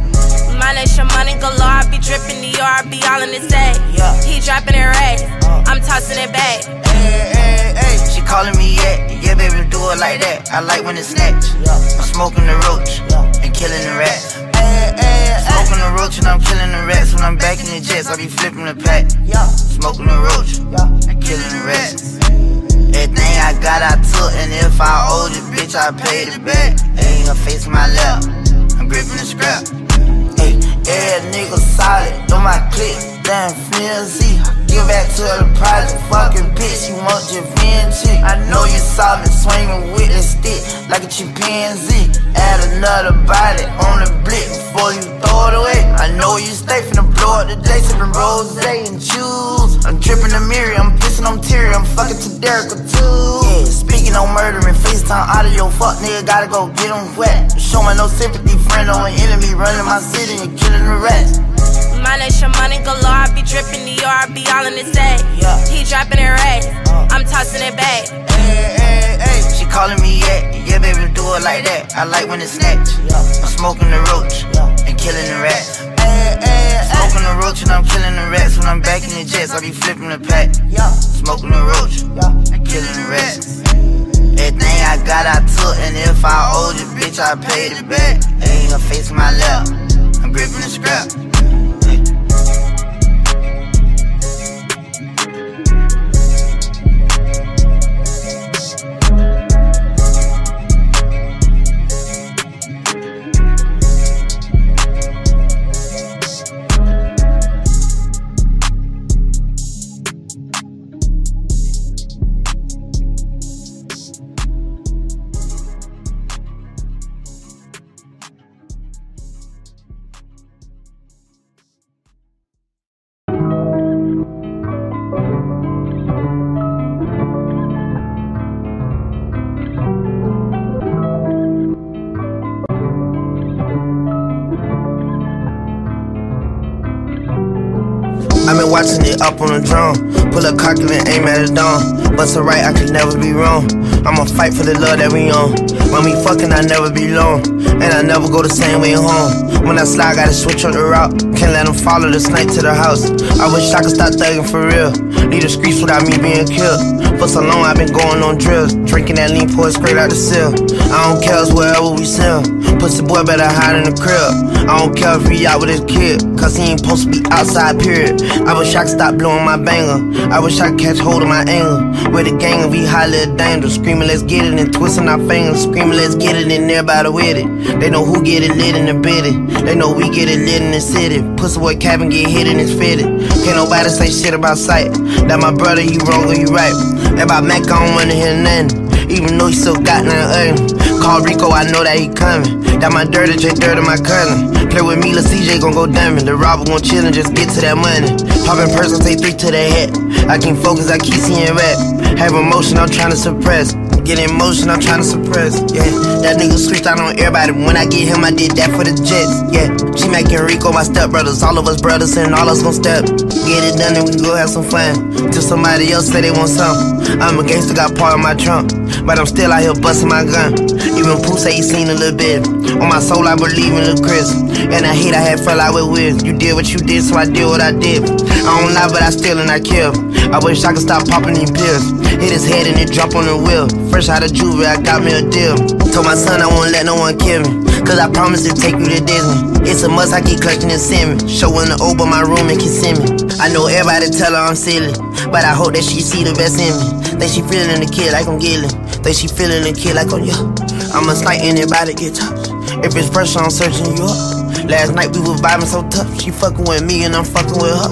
My nation money galore, I be dripping the I be all in his day. Yeah. He dropping it right, uh. I'm tossing it back. Hey, hey, hey. She calling me yeah, yeah, baby, do it like that. I like when it's snatched. I'm smoking the roach and killing the rats. Smoking the roach and I'm killing the rats. When I'm back in the jets, I be flipping the pack. Smoking the roach and killing the rats. Everything I got, I took, and if I owed you, bitch, I paid it back. Ain't her face in my lap, I'm gripping the scrap. Yeah, nigga solid, on my click, damn flimsy. Give back to the project, fucking bitch, you want your VNG. I know you saw me swinging with the stick like a chimpanzee. Add another body on the blick before you throw it away. I know you stay finna blow up today, sipping rose and juice. I'm dripping the mirror, I'm pissing on Terry, I'm fucking to Derek too. Yeah, speaking on murdering, FaceTime audio, fuck nigga, gotta go get him wet. Showing no sympathy, friend or an enemy, running my city and killing the rest. My nation money galore, I be dripping the I be all in his day. Yeah. He dropping it right, uh. I'm tossing it back. Hey, hey, hey. She calling me yeah, yeah, baby, do it like that. I like when it's snatched. I'm smoking the roach and killing the rats. Smoking the roach and I'm killing the rats. When I'm back in the jets, I be flipping the pack. Smoking the roach and killing the rats. Everything I got, I took, and if I owed you, bitch, I paid it back. Ain't her face my lap, I'm gripping the scrap. Up on the drone. Pull a cock and aim at the dawn. Bust a right, I could never be wrong. I'ma fight for the love that we own. When we fucking, I never be long. And I never go the same way home. When I slide, gotta switch on the route. Can't let them follow the snake to the house. I wish I could stop thugging for real. Leave the streets without me being killed. For so long, I've been going on drills. Drinking that lean, pour straight out the seal. I don't care, it's wherever we sell. Pussy boy better hide in the crib. I don't care if he out with his kid. Cause he ain't supposed to be outside, period. I wish I could stop blowing my banger. I wish I could catch hold of my anger. With the gang and we highly dangerous. Screaming, let's get it, and twisting our fingers. Screaming, let's get it, and everybody with it. They know who get it lit in the bitty. They know we get it lit in the city. Pussy boy cabin get hit and it's fitted. Can't nobody say shit about sight. That my brother, you wrong or you right. About Mac, I don't wanna hear nothing. Even though he still got nothing earned. Eh? Call Rico, I know that he coming. That my dirty J dirty my cousin. Play with me, La CJ gon' go diamond. The robber gon' chill and just get to that money. Pop in person, take three to the head. I can't focus, I keep seeing rap. Have emotion, I'm trying to suppress. Get emotion, I'm trying to suppress. Yeah, that nigga switched out on everybody. When I get him, I did that for the Jets. Yeah, G Mac and Rico, my stepbrothers. All of us brothers and all us gon' step. Get it done and we go have some fun. Till somebody else say they want something. I'm a gangster, got part of my trunk. But I'm still out here busting my gun. Even Pooh say he seen a little bit. On my soul, I believe in the Chris. And I hate I had fell out with. You did what you did, so I did what I did. I don't lie, but I still and I kill. I wish I could stop popping these pills. Hit his head and it drop on the wheel. Fresh out of juvie, I got me a deal. Told my son I won't let no one kill me. Cause I promise to take you to Disney. It's a must, I keep clutching and me. Showing the open my room and kissing me. I know everybody tell her I'm silly. But I hope that she see the best in me. Think she feeling the kid like I'm Gilly. Think she feeling the kid like oh, I'm yo. I'm a snipe anybody get touched. If it's pressure, I'm searching you up. Last night we was vibing so tough. She fucking with me and I'm fucking with her.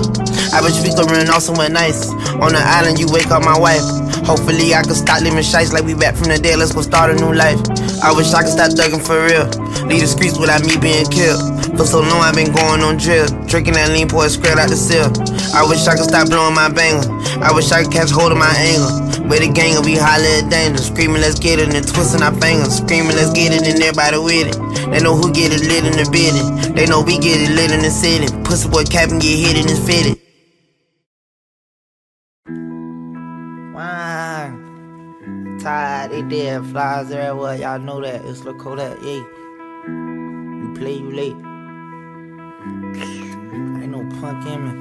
I wish we could run off somewhere nice. On the island, you wake up my wife. Hopefully I can stop living shites like we back from the dead. Let's go start a new life. I wish I could stop thugging for real. Leave the streets without me being killed. For so long I've been going on drill. Drinking that lean, it straight out the seal. I wish I could stop blowing my banger. I wish I could catch hold of my anger. With the gang, we holler at danger. Screaming, let's get it, and twisting our fingers. Screaming, let's get it, and everybody with it. They know who get it lit in the bidding. They know we get it lit in the city. Pussy boy cap and get hit and it's fitted. Tired, it dead, flies everywhere. Y'all know that. It's Kodak, yeah. You play, you late. Ain't no punk in me.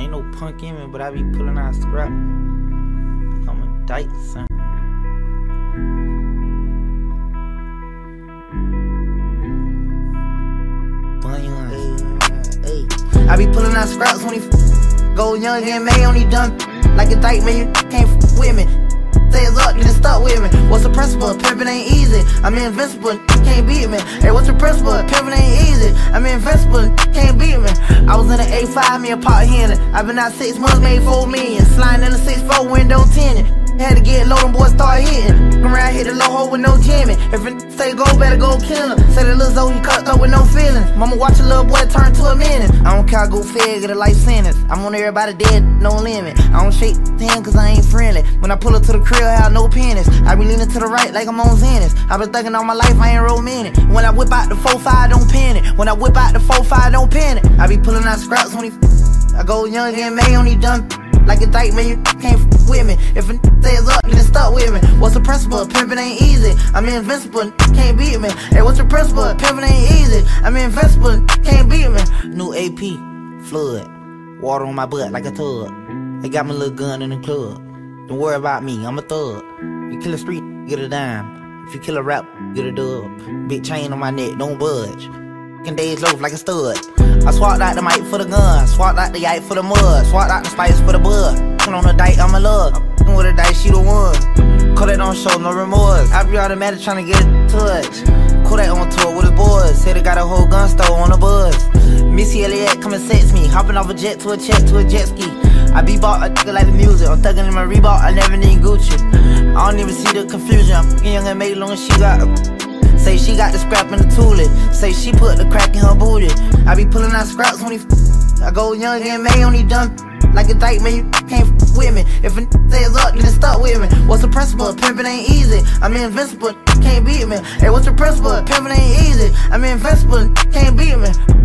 Ain't no punk in me, but I be pulling out scrap. I'm a dyke, son. Hey, hey. I be pulling out scraps when he go young and May only done like a dyke man. You can't f- with me. Say it's up, then stuck with me. What's the principle? Pimpin' ain't easy. I'm invincible, can't beat me. Hey, what's the principle? Pimpin' ain't easy. I'm invincible, can't beat me. I was in an A5, me a pot Henry. I've been out six months, made four million. Sliding in a 6-4 window 10. Had to get low, them boys start hitting. Around hit the low hole with no jamming. If it say go, better go kill him. Say the little Zoe cut up with no feelings. Mama watch a little boy turn to a menace. I don't care, go fair, get a life sentence. I'm on everybody dead, no limit. I don't shake hand cause I ain't friendly. When I pull up to the crib, I have no penis. I be leaning to the right like I'm on Zenith. I been thinking all my life, I ain't romantic. When I whip out the 4-5, don't panic. When I whip out the 4-5, don't panic. I be pulling out scraps when he I go young and May on done like a dyke, man, you can't f- with me. If a n- says up, then stuck with me. What's the principle? Pimpin' ain't easy. I'm invincible, can't beat me. Hey, what's the principle? Pimpin' ain't easy. I'm invincible, can't beat me. New AP, flood. Water on my butt like a tub. They got my little gun in the club. Don't worry about me, I'm a thug. You kill a street, get a dime. If you kill a rap, get a dub. Big chain on my neck, don't budge. Fucking days loaf like a stud. I swapped out the mic for the gun, swapped out the yike for the mud, swapped out the spice for the bud. Put on the dike, I'm a love. I'm with a dice, she the one. Kodak don't show no remorse. I be automatic trying to get a touch. Kodak on tour with his boys. Said he got a whole gun store on the buzz. Missy Elliott come and sex me. Hopping off a jet to a check to a jet ski. I be bought a nigga like the music. I'm thugging in my Reebok, I never need Gucci. I don't even see the confusion. I'm young and made long as she got a. Say she got the scrap in the toolie. Say she put the crack in her booty. I be pulling out scraps when he. F- I go young and May only done. Like a dyke, man, you can't f- with me. If a says up, then stuck with me. What's the principle? Pimpin' ain't easy. I'm invincible, can't beat me. Hey, what's the principle? Pimpin' ain't easy. I'm invincible, can't beat me.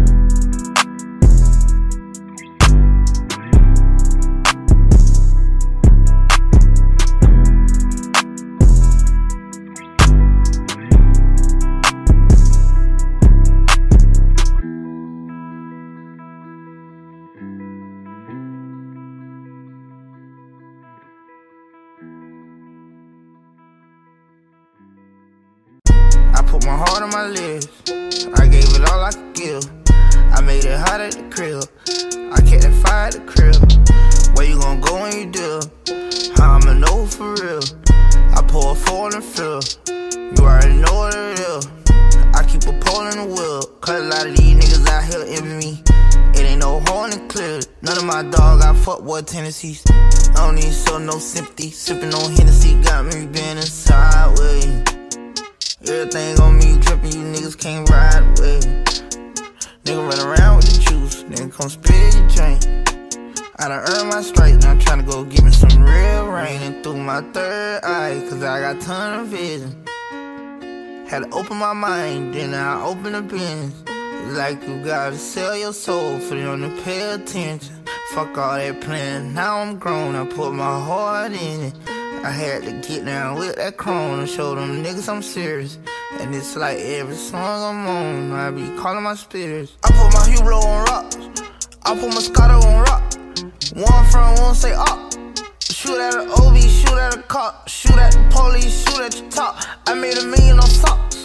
Tendencies. I don't need show no sympathy. Sipping on Hennessy got me bending sideways. Everything on me dripping, you niggas can't ride with. Nigga run around with the juice, then come spit your drink. I done earned my stripes, now I'm tryna go give me some real rain. And through my third eye, cause I got ton of vision. Had to open my mind, then I opened the bins. Like you gotta sell your soul for them to pay attention. Fuck all that plan, now I'm grown, I put my heart in it. I had to get down with that chrome and show them niggas I'm serious. And it's like every song I'm on, I be calling my spirits. I put my hero on rocks, I put Moscato on rock. One front, one say up. Shoot at an OB, shoot at a cop, shoot at the police, shoot at the top. I made a million on socks.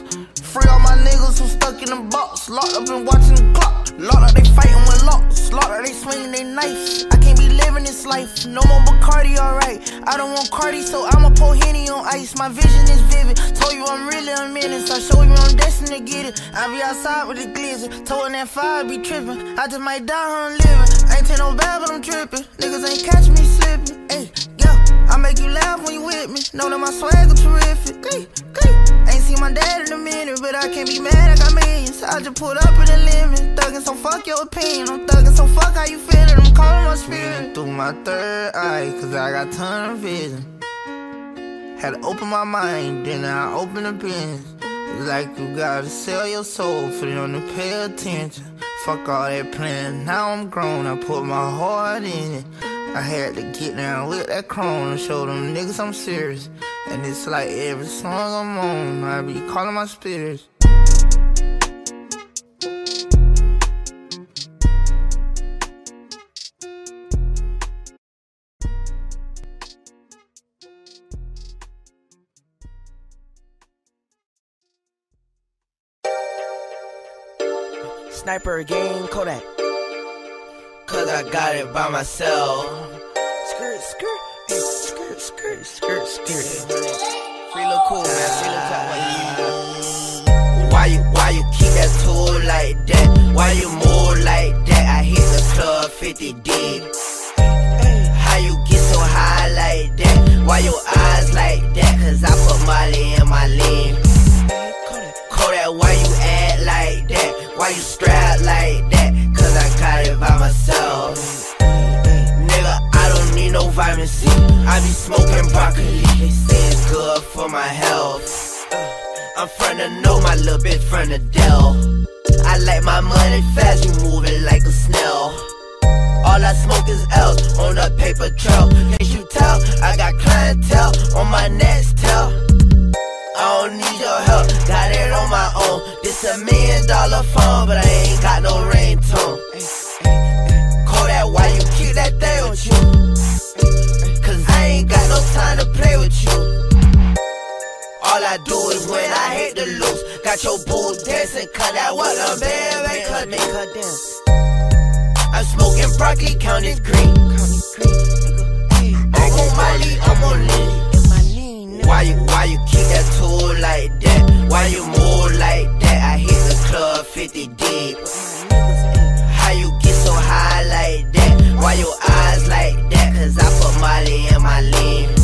Free all my niggas who stuck in the box, locked up and watching the clock. Locked up, they fighting with locks. Locked up, they swinging they knife. I can't be living this life. No more Bacardi, alright. I don't want Cardi, so I'ma pour Henny on ice. My vision is vivid. Told you I'm really a menace. I show you I'm destined to get it. I be outside with the glizzy. Told that fire be tripping. I just might die I'm living. I ain't take no bad, but I'm tripping. Niggas ain't catch me slipping. Hey, yeah. I make you laugh when you with me. Know that my swagger terrific. Hey, hey. Seen my dad in a minute, but I can't be mad. I got millions. I just pulled up in the limit. Thuggin', so fuck your opinion. I'm thuggin', so fuck how you feelin'. I'm calling my spirit through my third eye, cause I got ton of vision. Had to open my mind, then I open the bins. Like you gotta sell your soul for them to pay attention. Fuck all that plan, now I'm grown, I put my heart in it. I had to get down with that chrome and show them niggas I'm serious. And it's like every song I'm on, I be calling my spirits. Sniper game, Kodak. Cause I got it by myself. Skirt, skirt, skirt. Free look cool, man. Free look top, Why you, why you keep that tool like that? Why you move like that? I hit the club 50 deep. How you get so high like that? Why your eyes like that? Cause I put Molly in my lean. Kodak, why you act like that? Why you strap like that? Cause I got it by myself. No vitamin C. I be smoking broccoli. They say it's good for my health. I'm from the know my little bitch from the Dell. I like my money fast, you moving like a snail. All I smoke is L's on a paper trail. Can't you tell? I got clientele on my next tail. I don't need your help, got it on my own. This a million dollar phone, but I ain't got no ringtone. Kodak, why you keep that thing with you? With you. All I do is when I hit the loose. Got your boo dancing, cut that what a band, make her, make her. I'm smoking broccoli, count is green. I'm on lead, I'm on lean. Why you, why you keep that tool like that? Why you move like that? I hit the club 50 deep. How you get so high like that? Why your eyes like that? Cause I put Molly in my lean.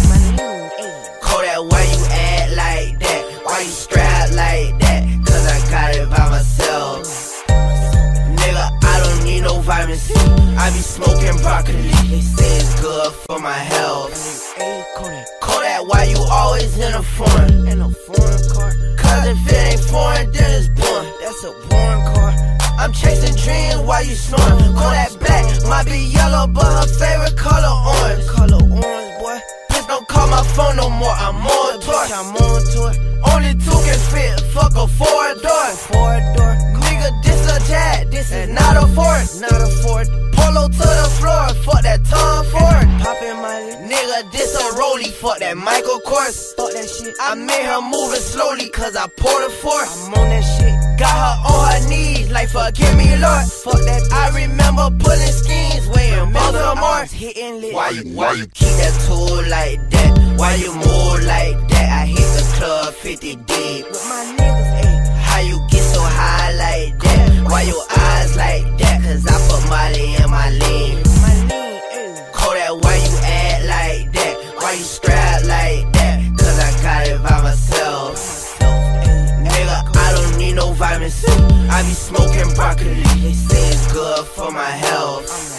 Like that? Cause I got it by myself. Nigga, I don't need no vitamin C. I be smoking broccoli. They say it's good for my health. Kodak, why you always in a foreign? In a foreign car. Cause if it ain't foreign, then it's boring. That's a boring car. I'm chasing dreams while you snoring. Kodak black, might be yellow, but her favorite color orange. Color orange, boy. Please don't call my phone no more. I'm on tour. I'm on tour. Only two can fit. Fuck a four door. Four door. Nigga, this a jet. This is not a Ford. Not a Ford. Polo to the the floor, fuck that Tom Ford. Poppin' my Nigga, this a rollie, fuck that Michael Kors. fuck that shit. I made her moving slowly, cause I poured a force. I'm on that shit. Got her on her knees, like forgive me, Lord. Fuck that bitch. I remember pulling schemes, weighing Remember more. I was hitting lit. Why you, why you keep that tool like that? Why you move like that? I hit the club 50 deep. With my niggas, ayy. How you get so high like that? Why your eyes like that? Cause I put Molly in my lean. My lean, ayy. Kodak, why you act like that? Why you strap like that? Cause I got it by myself. Nigga, I don't need no vitamin C. I be smoking broccoli. They say it's good for my health.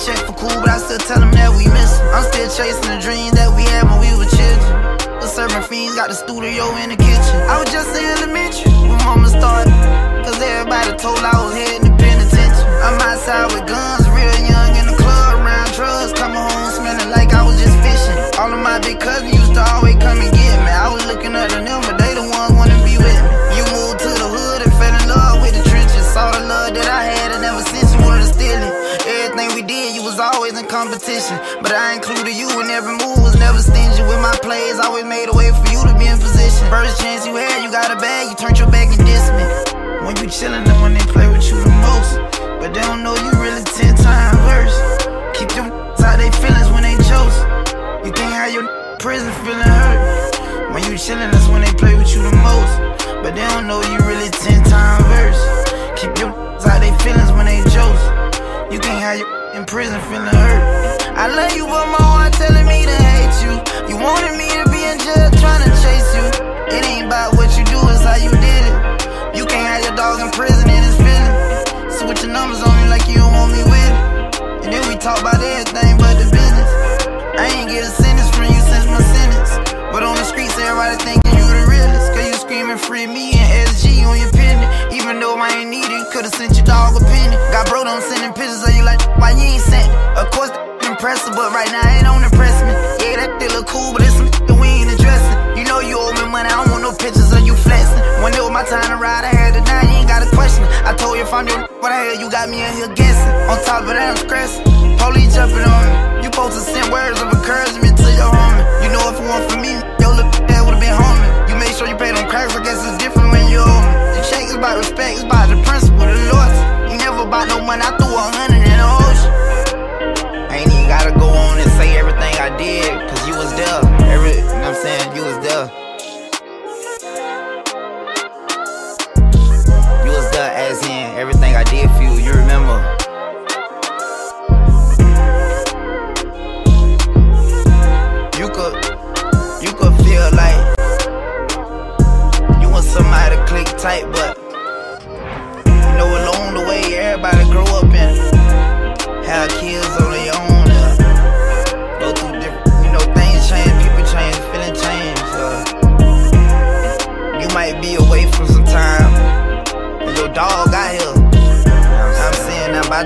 Check for cool, but I still tell 'em that we miss 'em. I'm still chasing the dream that we had when we were children. Serving fiends got the studio in the kitchen. I was just in elementary when mama started. Cause everybody told I was heading to penitentiary. I'm outside with guns, chance you had, you got a bag, you turned your back and me. When you chillin' but right now it don't impress me. Yeah, that still look cool, but it's some that we ain't addressing. You know you owe me money, I don't want no pictures of you flexing. When it was my time to ride, I had to die, you ain't got a question. I told you if I'm your what the hell you got me in here guessing. On top of that, I'm stressing. Police jumping on me. You supposed to send words of encouragement to your homie. You know if it weren't for me, your little that would've been homie. You make sure you pay them cracks, I guess it's different when you owe me. The check is about respect, it's about the principle, the loyalty. You never bought no money, I threw a hundred did, cause you was there. Every, you know what I'm saying? You was there. You was there as in everything I did for you, you remember. You could, you could feel like you want somebody to click tight, but you know along the way everybody grow up and have kids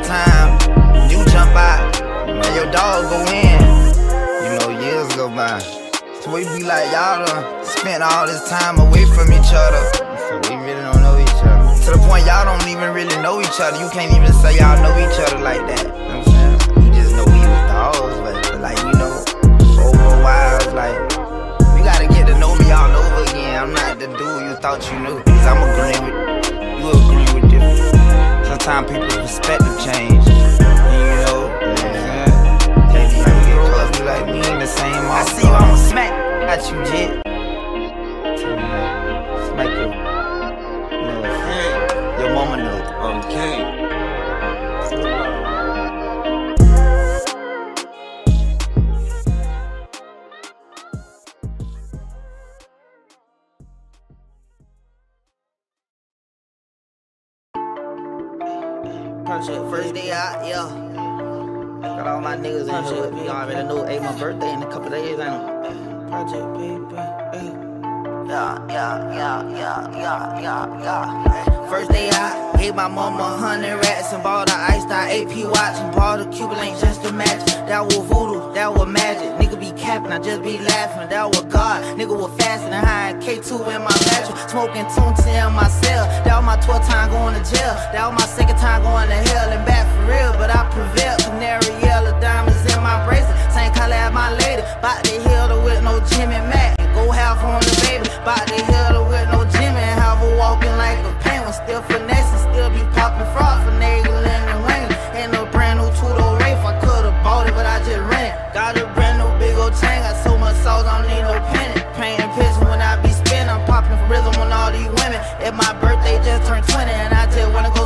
time you jump out, and your dog go in, you know, years go by. So we be like, y'all done spent all this time away from each other. So we really don't know each other. To the point y'all don't even really know each other. You can't even say y'all know each other like that. You I'm saying? Just know we was dogs, but, but like, you know, over a while, like, you gotta get to know me all over again. I'm not the dude you thought you knew. Cause I'm agreeing with, Sometimes people's perspective change. You know, you know what I'm saying? Can't be like, get close, be like me in the same I see you, I'ma smack at you, jit. Yeah. Got all my niggas in here with me. You already know, hey, my birthday in a couple days, ain't it? Project baby, Yeah, yeah, yeah, yeah, yeah, yeah, yeah. First day out, gave my mama a hundred rats and bought a iced out AP watch and bought a Cuban link just a match. That was voodoo, that was magic. Nigga be capping, I just be laughing. That was God. Nigga was fasting and high K2 in my mattress. Smoking tune in my cell. That was my 12th time going to jail. That was my second time going to hell and back for real. But I prevailed. Canary yellow diamonds in my bracelet. Same color as my lady. Bout to heal with no Jimmy Mac. Go half on the baby. Bout to heal her with no Jimmy. And have her walking like a penguin. Still finessing, still be popping fraud for nagling and winging. And a brand new two-door Wraith. I could've bought it, but I just rent it. Got a brand new big old chain. Got so much sauce, I don't need no penny. Painting pictures when I be spinning. I'm popping for rhythm on all these women. If my birthday just turned 20 and I just wanna go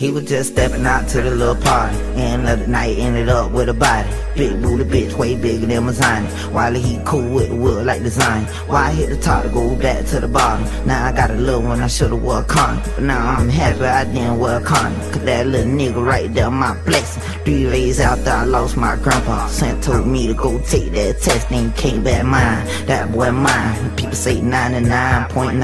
He was just stepping out to the little party. And the night ended up with a body. Big booty bitch, way bigger than my Mazani. While he cool with the wood like design. Why hit the top to go back to the bottom? Now I got a little one, I should've wore a condom. But now I'm happy I didn't wear a condom. Cause that little nigga right there, my blessing. Three days after I lost my grandpa. Sent told me to go take that test, then came back mine. That boy mine. People say 99.9.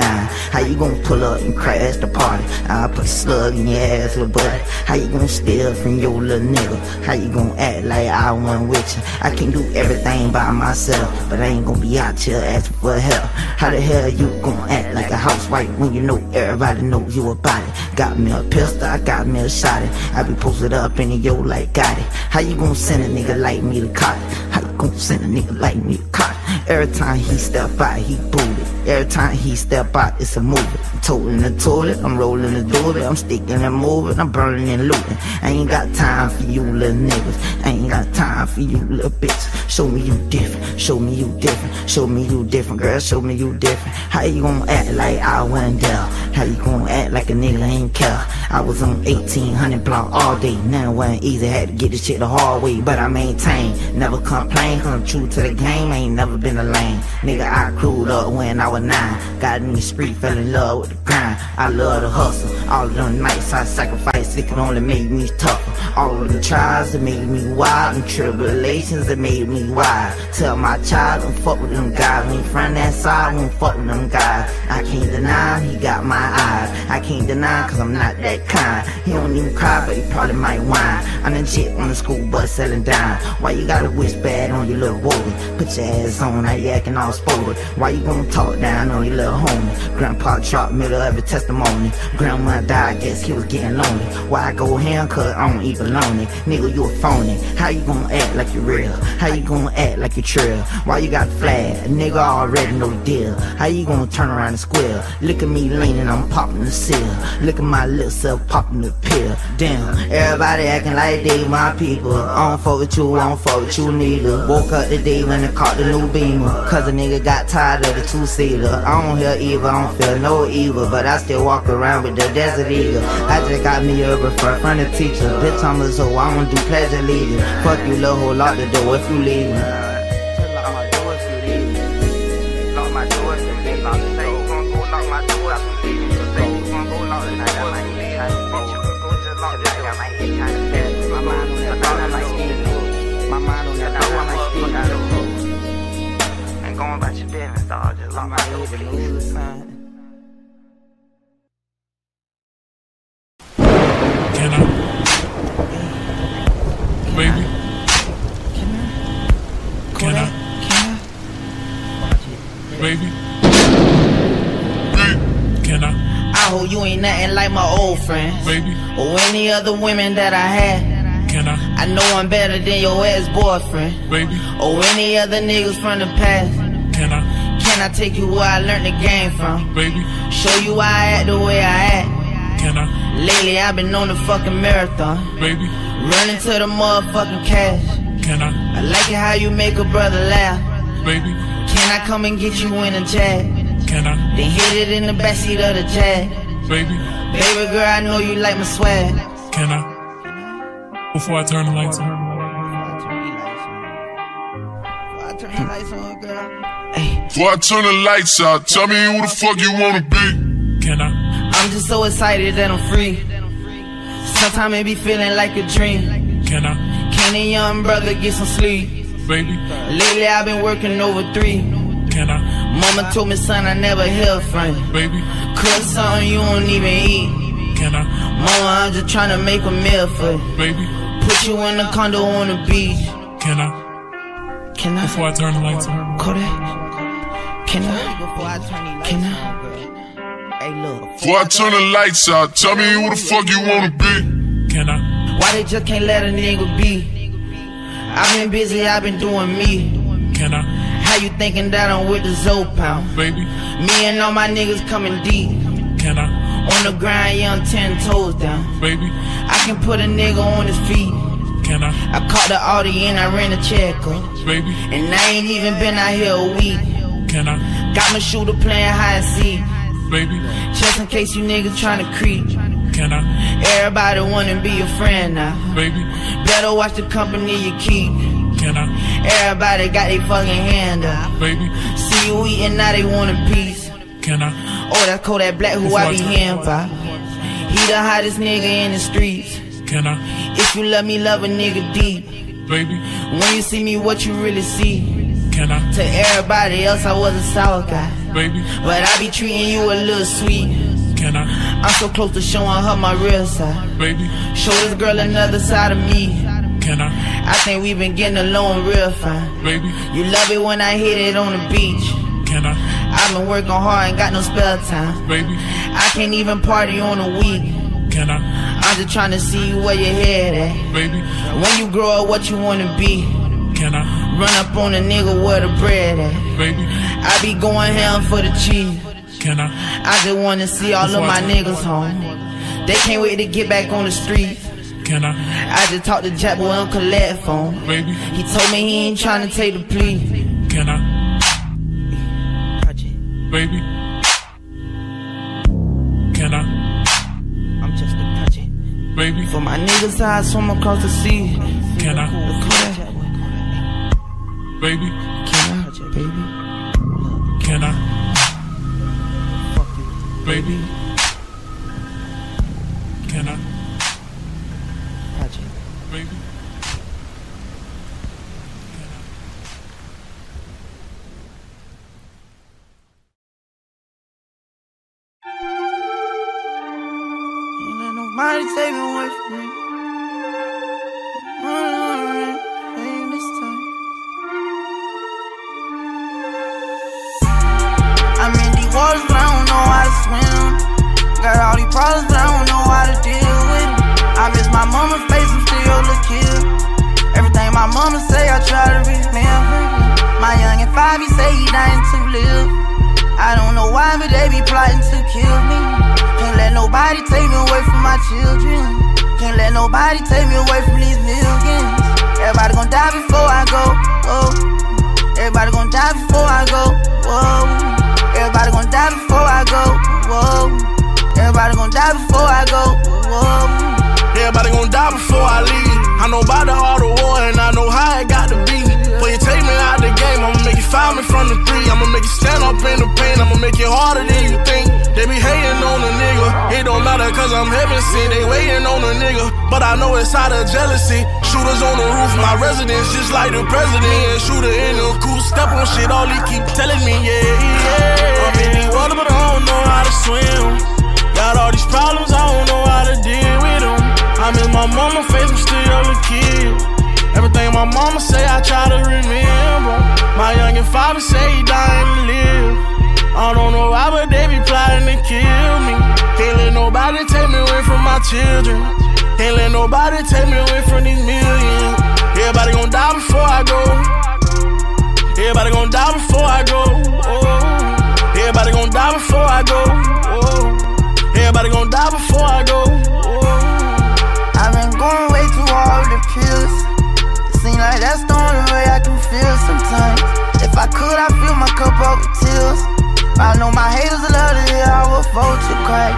How you gonna pull up and crash the party? I'll put a slug in your ass, little buddy. How you gonna steal from your little nigga? How you gonna act like I wasn't with you? I can do everything by myself, but I ain't gonna be out here asking for help. How the hell you gonna act like a housewife when you know everybody know you about it? Got me a pistol, I got me a shot it. I be posted up in the yo like got it. How you gonna send a nigga like me to cop? How you gonna gon' send a nigga like me a cot. Every time he step out, he booted. Every time he step out, it's a movie. I'm toting the toilet, I'm rolling the doobie, I'm sticking and moving, I'm burning and looting. I ain't got time for you little niggas. I ain't got time for you little bitches. Show me you different, show me you different, show me you different, girl, show me you different. How you gonna act like I wasn't there? How you gonna act like a nigga ain't care? I was on 1800 block all day, now wasn't easy, had to get this shit the hard way, but I maintain, never complain, I'm true to the game, ain't never been a lame. Nigga, I crewed up when I was nine, got in the street, fell in love with the grind. I love the hustle, all of them nights I sacrificed, ไป it can only make me tougher. All of the trials that made me wild, and tribulations that made me wild. Tell my child, don't fuck with them guys, when from that side, won't fuck with them guys. I can't deny he got my eyes, I can't deny cause I'm not that kind. He don't even cry, but he probably might whine. I'm the chick on the school bus selling dime. Why you gotta wish bad on your little boy? Put your ass on, now you acting all sporty. Why you gonna talk down on your little homie? Grandpa dropped middle of a testimony. Grandma died, guess he was getting lonely. Why I go ham cause I don't eat bologna? Nigga, you a phony. How you gonna act like you real? How you gonna act like you trill? Why you got flag? Nigga already the deal. How you gonna turn around and squeal? Look at me leaning, I'm popping the seal. Look at my little self popping the pill. Damn, everybody acting like they my people. I don't fuck with you, I don't fuck with you neither. Woke up today when I caught the new beamer. Cause a nigga got tired of the two seater. I don't hear evil, I don't feel no evil. But I still walk around with the desert eagle. I just got me a refer from the teacher. Bitch, I'm a so I don't do pleasure leading. Fuck you, little hoe, lock my door if you leaving. Lock my door if you leaving. Say you gon' go lock my door if you leaving. Say you gon' go lock the door if you leaving. Bitch, you can go just lock the door. My head trying to pass. My mind on the door, I'm like skin. My mind on the door, I'm like skin. Ain't going about your business, dog. Just lock my door, please. Baby? Can I? Can I? Baby? Can I? I hope you ain't nothing like my old friends. Baby? Or any other women that I had. Can I? I know I'm better than your ex-boyfriend. Baby? Or any other niggas from the past. Can I? Can I take you where I learned the game from? Baby? Show you why I act the way I act. Can I? Lately I've been on the fucking marathon. Baby? Running to the motherfucking cash. Can I? I like it how you make a brother laugh. Baby? Can I come and get you in a jag? Can I? Then hit it in the backseat of the jag. Baby? Baby girl, I know you like my swag. Can I? Before I turn the lights on. Before I turn the lights on, girl. Before I turn the lights out, tell me who the fuck you wanna be. Can I? I'm just so excited that I'm free. Sometimes it be feeling like a dream. Can I? Can a young brother get some sleep? Baby? Lately I've been working over three. Can I? Mama told me, son, I never hear from you. Baby? Cook something you don't even eat. Can I? Mama, I'm just trying to make a meal for you. Baby? Put you in a condo on the beach. Can I? Can I? Before I turn the lights on. Kodak? Can I? Can I? Hey, look. Before I turn the lights out, tell me who the fuck you wanna be. Can I? Why they just can't let a nigga be? I've been busy, I've been doing me. Can I? How you thinking that I'm with the Zoe pound? Baby? Me and all my niggas coming deep. Can I? On the grind, young ten toes down. Baby? I can put a nigga on his feet. Can I? I caught the Audi and I ran a check up. Baby? And I ain't even been out here a week. Can I? Got my shooter playing high and seek. Baby? Just in case you niggas tryna creep. Can I? Everybody wanna be your friend now. Baby? Better watch the company you keep. Can I? Everybody got their fucking hand up. Baby? See you eating, now they want a piece. Can I? Oh, that's that Black who I be hearing about. He the hottest nigga in the streets. Can I? If you love me, love a nigga deep. Baby? When you see me, what you really see? Can I? To everybody else, I was a sour guy. Baby? But I be treating you a little sweet. Can I? I'm so close to showing her my real side. Baby? Show this girl another side of me. Can I? I think we've been getting along real fine. Baby? You love it when I hit it on the beach. Can I? I've been working hard, ain't got no spare time. Baby? I can't even party on a week. Can I? I'm just trying to see where your head at. Baby? When you grow up, what you wanna be. Can I? Run up on a nigga where the bread at. Baby. I be going ham for the cheese. Can I? I just wanna see all of my niggas home. They can't wait to get back on the street. Can I? I just talked to Jackboy on collect phone. Baby. He told me he ain't trying to take the plea. Can I? Project. Baby. Can I? I'm just a project. Baby. For my niggas, I swim across the sea. Can I? Baby. Can I? Baby. Can I? Baby. Can I? Dying to live. I don't know why, but they be plotting to kill me. Can't let nobody take me away from my children. Can't let nobody take me away from these millions. Everybody gon' oh. die before I go. Whoa. Everybody gon' die before I go. Whoa. Everybody gon' die before I go. Whoa. Everybody gon' die before I go. Whoa. Everybody gon' die before I leave. I know about the of war and I know how it got to be. Before you take me out the game, I'ma make you foul me from the three. I'ma make you stand up in the pain. I'ma make it harder than you think. They be hating on a nigga. It don't matter cause I'm heaven sent. They waiting on a nigga. But I know it's out of jealousy. Shooters on the roof, my residence just like the president. And shooter in the cool step on shit. All he keep telling me, yeah, yeah. I'm in these water, but I mama say, I try to remember. My youngin' father say he dying to live. I don't know why, but they be plotting to kill me. Can't let nobody take me away from my children. Can't let nobody take me away from these millions. Everybody gon' die before I go. Everybody gon' die before I go. Oh. Everybody gon' die before I go. Oh. Everybody gon' die before I go. Oh. I've been going way hard with the pills. It that's the only way I can feel sometimes. If I could, I'd fill my cup up with tears. I know my haters love to hear a vulture cry.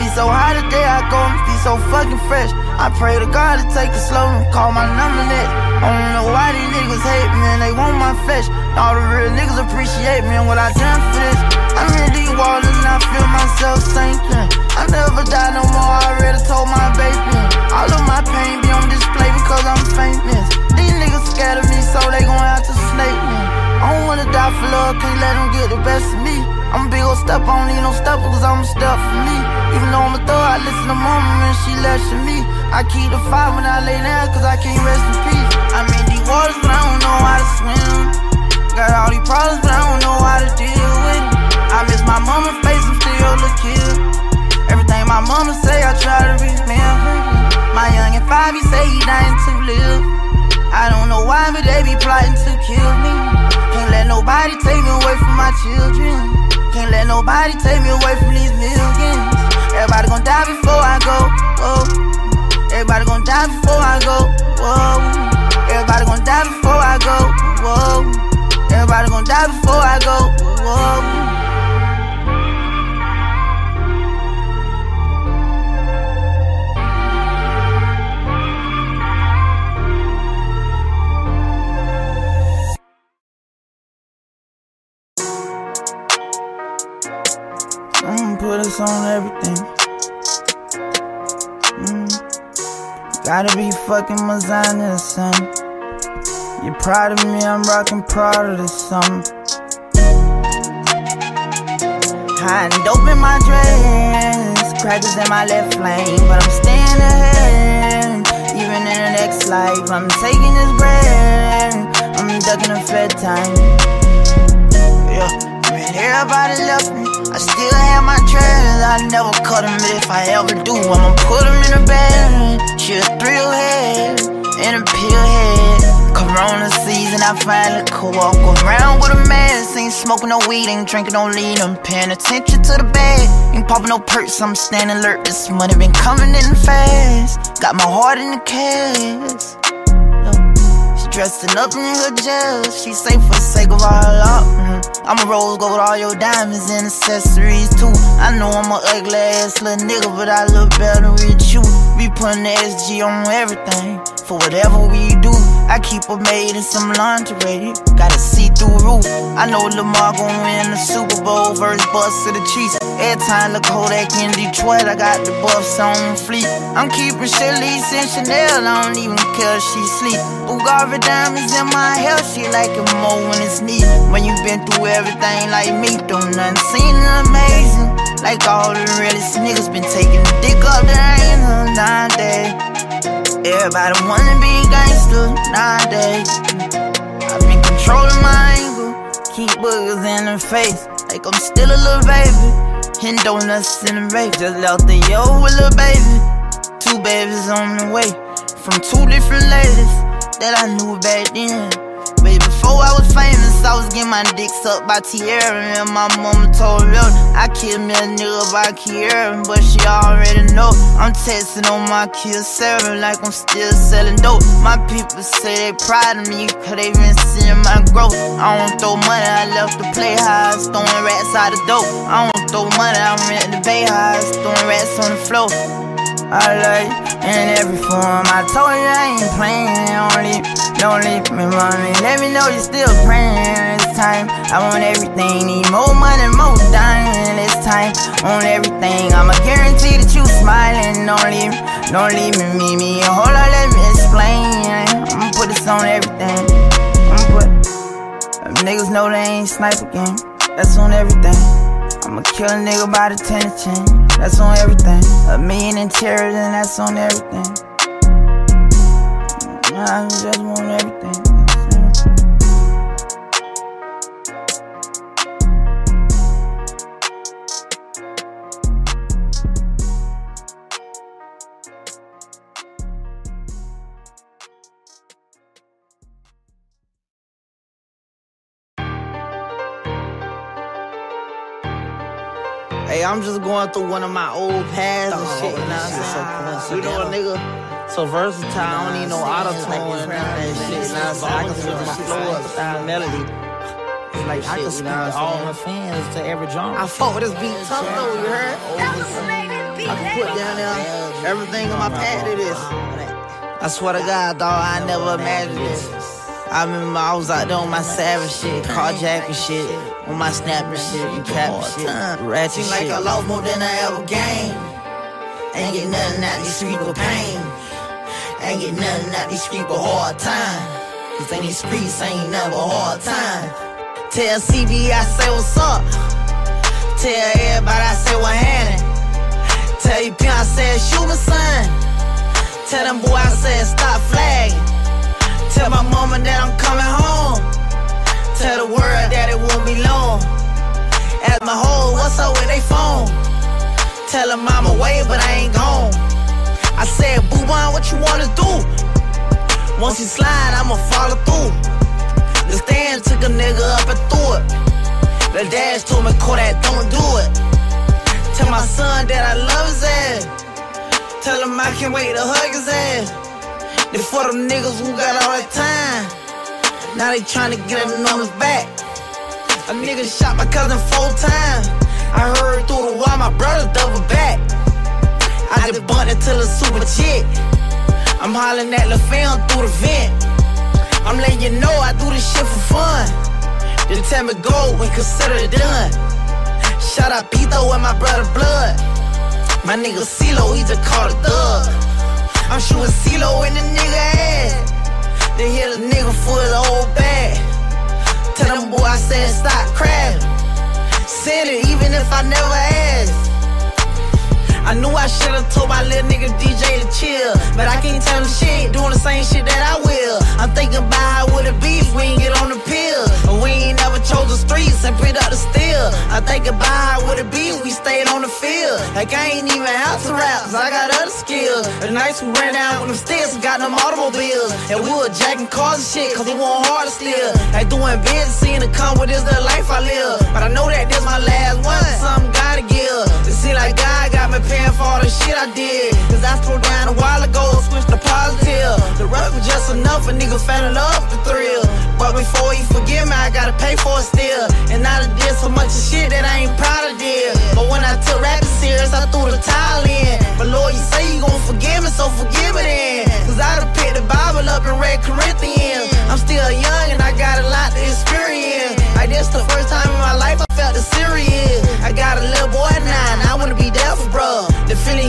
Be so high today, I go and be so fucking fresh. I pray to God to take it slow and call my number next. I don't know why these niggas hate me and they want my flesh. All the real niggas appreciate me and what I done for this. In these waters and I feel myself sinking. I never die no more, I already told my baby. All of my pain be on display because I'm famous. These niggas scared of me, so they gon' have to snake me. I don't wanna die for love, can't let them get the best of me. I'm a big ol' step, I don't need no stepper, cause I'm a step for me. Even though I'm a thug, I listen to mama when she less me. I keep the fire when I lay down, cause I can't rest in peace. I'm in these waters, but I don't know how to swim. Got all these problems, but I don't know how to deal with it. I miss my mama's face, I'm still a kid. Everything my mama say, I try to remember. My young and five, he say he dying to live. I don't know why, but they be plotting to kill me. Can't let nobody take me away from my children. Can't let nobody take me away from these millions. Everybody gon' die before I go. Whoa. Everybody gon' die before I go. Whoa. Everybody gon' die before I go. Whoa. Everybody gon' die before I go. Whoa. On everything. Mm. Gotta be fucking Mazana or something. You're proud of me, I'm rocking Prada or something. Hiding dope in my dress, crackers in my left lane, but I'm staying ahead. Even in the next life, I'm taking this bread. I'm ducking the fed time. Yeah. When everybody left me, I still have my treasures. I never cut them, if I ever do, I'ma put them in a bag. She a thrill head and a pill head. Corona season, I finally could walk around with a mask. Ain't smoking no weed, ain't drinking no lean. I'm paying attention to the bag. Ain't popping no perks, I'm staying alert. This money been coming in fast. Got my heart in the cast. She dressing up in her gels. She safe for the sake of all love. Mm-hmm. I'm a rose gold, all your diamonds and accessories too. I know I'm a ugly ass little nigga, but I look better with you. We putting the SG on everything. For whatever we do, I keep a maid in some lingerie. Got a see through roof. I know Lamar gon' win the Super Bowl versus Bust to the Chiefs. Every time look Kodak in Detroit, I got the buffs on fleet. I'm keeping Shirley's and Chanel, I don't even care if she sleep. Bulgari diamonds in my hair, she like it more when it's neat. When you been through everything like me, don't nothing seem amazing. Like all the realest niggas been taking the dick up there ain't no nowadays. Everybody wanna be gangster nowadays. I've been controlling my angle, keep boogers in the face, like I'm still a little baby. Hitting donuts in the rape, just left the yo with little baby. Two babies on the way, from two different ladies that I knew back then. Way before I was famous, I was getting my dick sucked by Tierra. And my mama told me I killed me a nigga by Kiera, but she already know. I'm texting on my kill seven like I'm still selling dope. My people say they proud of me, cause they been seeing my growth. I don't throw money, I left the playhouse, throwing rats out the dope. I don't throw money, I'm renting the Bay House, throwing rats on the floor. I like in every form. I told you I ain't playing. Don't leave, don't leave me running. Let me know you still praying this time. I want everything. Need more money, more dying this time. On everything. I'ma guarantee that you smiling. Don't leave, don't leave me, me, me. Hold on, let me explain. I'ma put this on everything. I'ma put. Uh, niggas know they ain't sniper game. That's on everything. I'ma kill a nigga by the chain. That's on everything. A million in terror, and that's on everything. I just want everything. Hey, I'm just going through one of my old pads and shit, you know what I'm saying? You know a nigga so versatile, I don't need no auto tune and that shit, you know what I'm saying? I can switch my flow up, style, melody. Like I can speak to all my fans to every genre. I fought with this beat tough though, you heard? I can put down there everything on my pad to this. I swear to God, dog, I never imagined this. I remember I was out there on my savage shit, carjacking shit, on my snapper shit, and cap shit, ratchet Seem like I lost more than I ever gained. Ain't get nothing out these streets but pain. Ain't get nothing out these streets but hard time. Cause in these streets ain't never hard time. Tell CB I say what's up. Tell everybody I say what happened. Tell you I said shoot my son. Tell them boy I said stop flagging. Tell my mama that I'm coming home. Tell the world that it won't be long. Ask my hoe what's up with they phone. Tell her mama wait, but I ain't gone. I said, boo on what you wanna do? Once you slide, I'ma follow through. The stand took a nigga up and threw it. The dash told me, call that, don't do it. Tell my son that I love his ass. Tell him I can't wait to hug his ass. They for them niggas who got all that time. Now they tryna get them numbers back. A nigga shot my cousin four times. I heard through the wall my brother double back. I just bumped into the super chick. I'm hollering at the film through the vent. I'm letting you know I do this shit for fun. Just tell me go when consider it done. Shout out Pito and my brother Blood. My nigga CeeLo, he just called a thug. I'm shooting CeeLo in the nigga ass. They hit a nigga for the whole bag. Tell them boy I said stop crabbing. Said it even if I never asked. I knew I should've told my little nigga DJ to chill. But I can't tell him shit, doing the same shit that I will. I'm thinking about how would it be if we ain't get on the pill. And we ain't never chose the streets and picked up the steel. I think about how would it be if we stayed on the field. Like I ain't even out to raps, I got other skills. The nights we ran down with them sticks, got them automobiles. And we were jacking cars and shit, cause we want hard to steal. Like doing business, seeing the come with this the life I live. But I know that this my last one, something gotta give. It seem like God got me paying for all the shit I did. Cause I slowed down a while ago, switched to positive. The rough was just enough, a nigga fell in love the thrill. But before you forgive me, I gotta pay for it still. And I done did so much of shit that I ain't proud of did. But when I took rapping serious, I threw the towel in. But Lord, you say you gon' forgive me, so forgive me then. Cause I done picked the Bible up and read Corinthians. I'm still young and I got a lot to experience. Like this the first time in my life I felt the serious. I got a little boy now and I wanna be there for bro.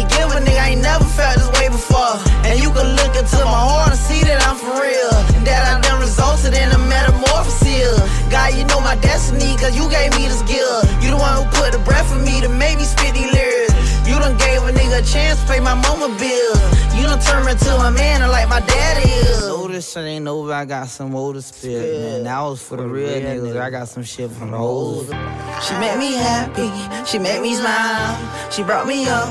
You give a nigga, I ain't never felt this way before. And you can look into my heart and see that I'm for real. That I done resulted in a metamorphosis. God, you know my destiny, cause you gave me the skill. You the one who put the breath in me to make me spit these done gave a nigga a chance to pay my mama bills. You done turned me into a man like my daddy is. No, this shit ain't over. I got some older to spit, man. That was for the real niggas. I got some shit from the old. She made me happy. She made me smile. She brought me up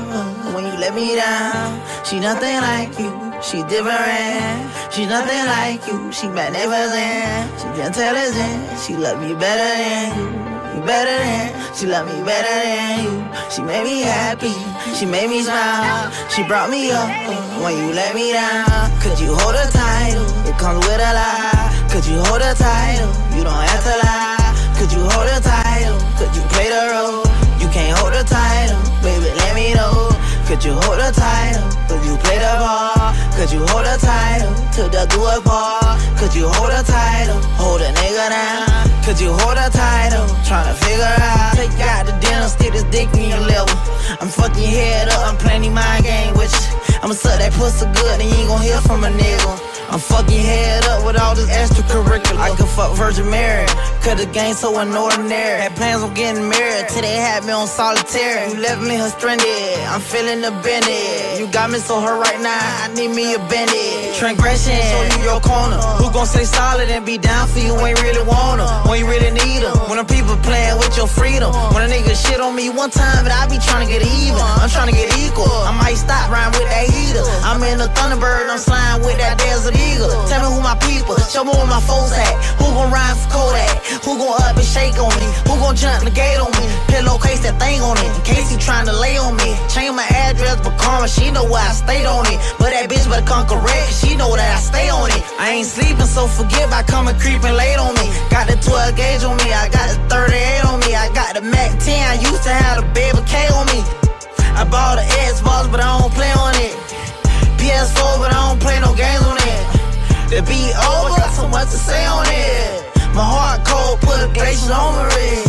when you let me down. She nothing like you. She different. She nothing like you. She magnificent. She intelligent. She love me better than you. You better than, she love me better than you. She made me happy, she made me smile. She brought me up when you let me down. Could you hold a title? It comes with a lie. Could you hold a title? You don't have to lie. Could you hold a title? Could you play the role? You can't hold a title, baby, let me know. Could you hold a title? Could you play the ball? Could you hold a title? To the do it ball? Could you hold a title? Hold a nigga down. Could you hold a title? Tryna figure out. Take out to dinner, stick this dick in your liver. I'm fucking head up, I'm playing mind game with you. I'ma suck that pussy good, and you ain't gon' hear from a nigga. I'm fucking head up with all this extracurricular. I could fuck Virgin Mary, cause the game so unordinary. Had plans on getting married, till they had me on solitaire. You left me her stranded, I'm feeling the bended. You got me so hurt right now, I need me a bended. Transgression, show you your corner. Who gon' stay solid and be down for you when you really want 'em, when you really need 'em. When the people playing with your freedom. When a nigga shit on me one time, but I be trying to get even. I'm trying to get equal. I might stop riding with that heater. I'm in the Thunderbird, I'm sliding with that desert eagle. Tell me who my people, show me where my foes at. Who gon' ride for Kodak? Who gon' up and shake on me? Who gon' jump the gate on me? Pillowcase that thing on it, in case he tryna lay on me. Change my address, but karma, she know where I stayed on it. But that bitch better come correct, she know that I stay on it. I ain't sleeping, so forget about coming creeping late on me. Got the 12 gauge on me, I got the 38 on me, I got the Mac 10. I used to have the baby K on me. I bought an Xbox, but I don't play on it. PS4, but I don't play no games on it. The over, got so much to say on it. My heart cold, put a glacier on red.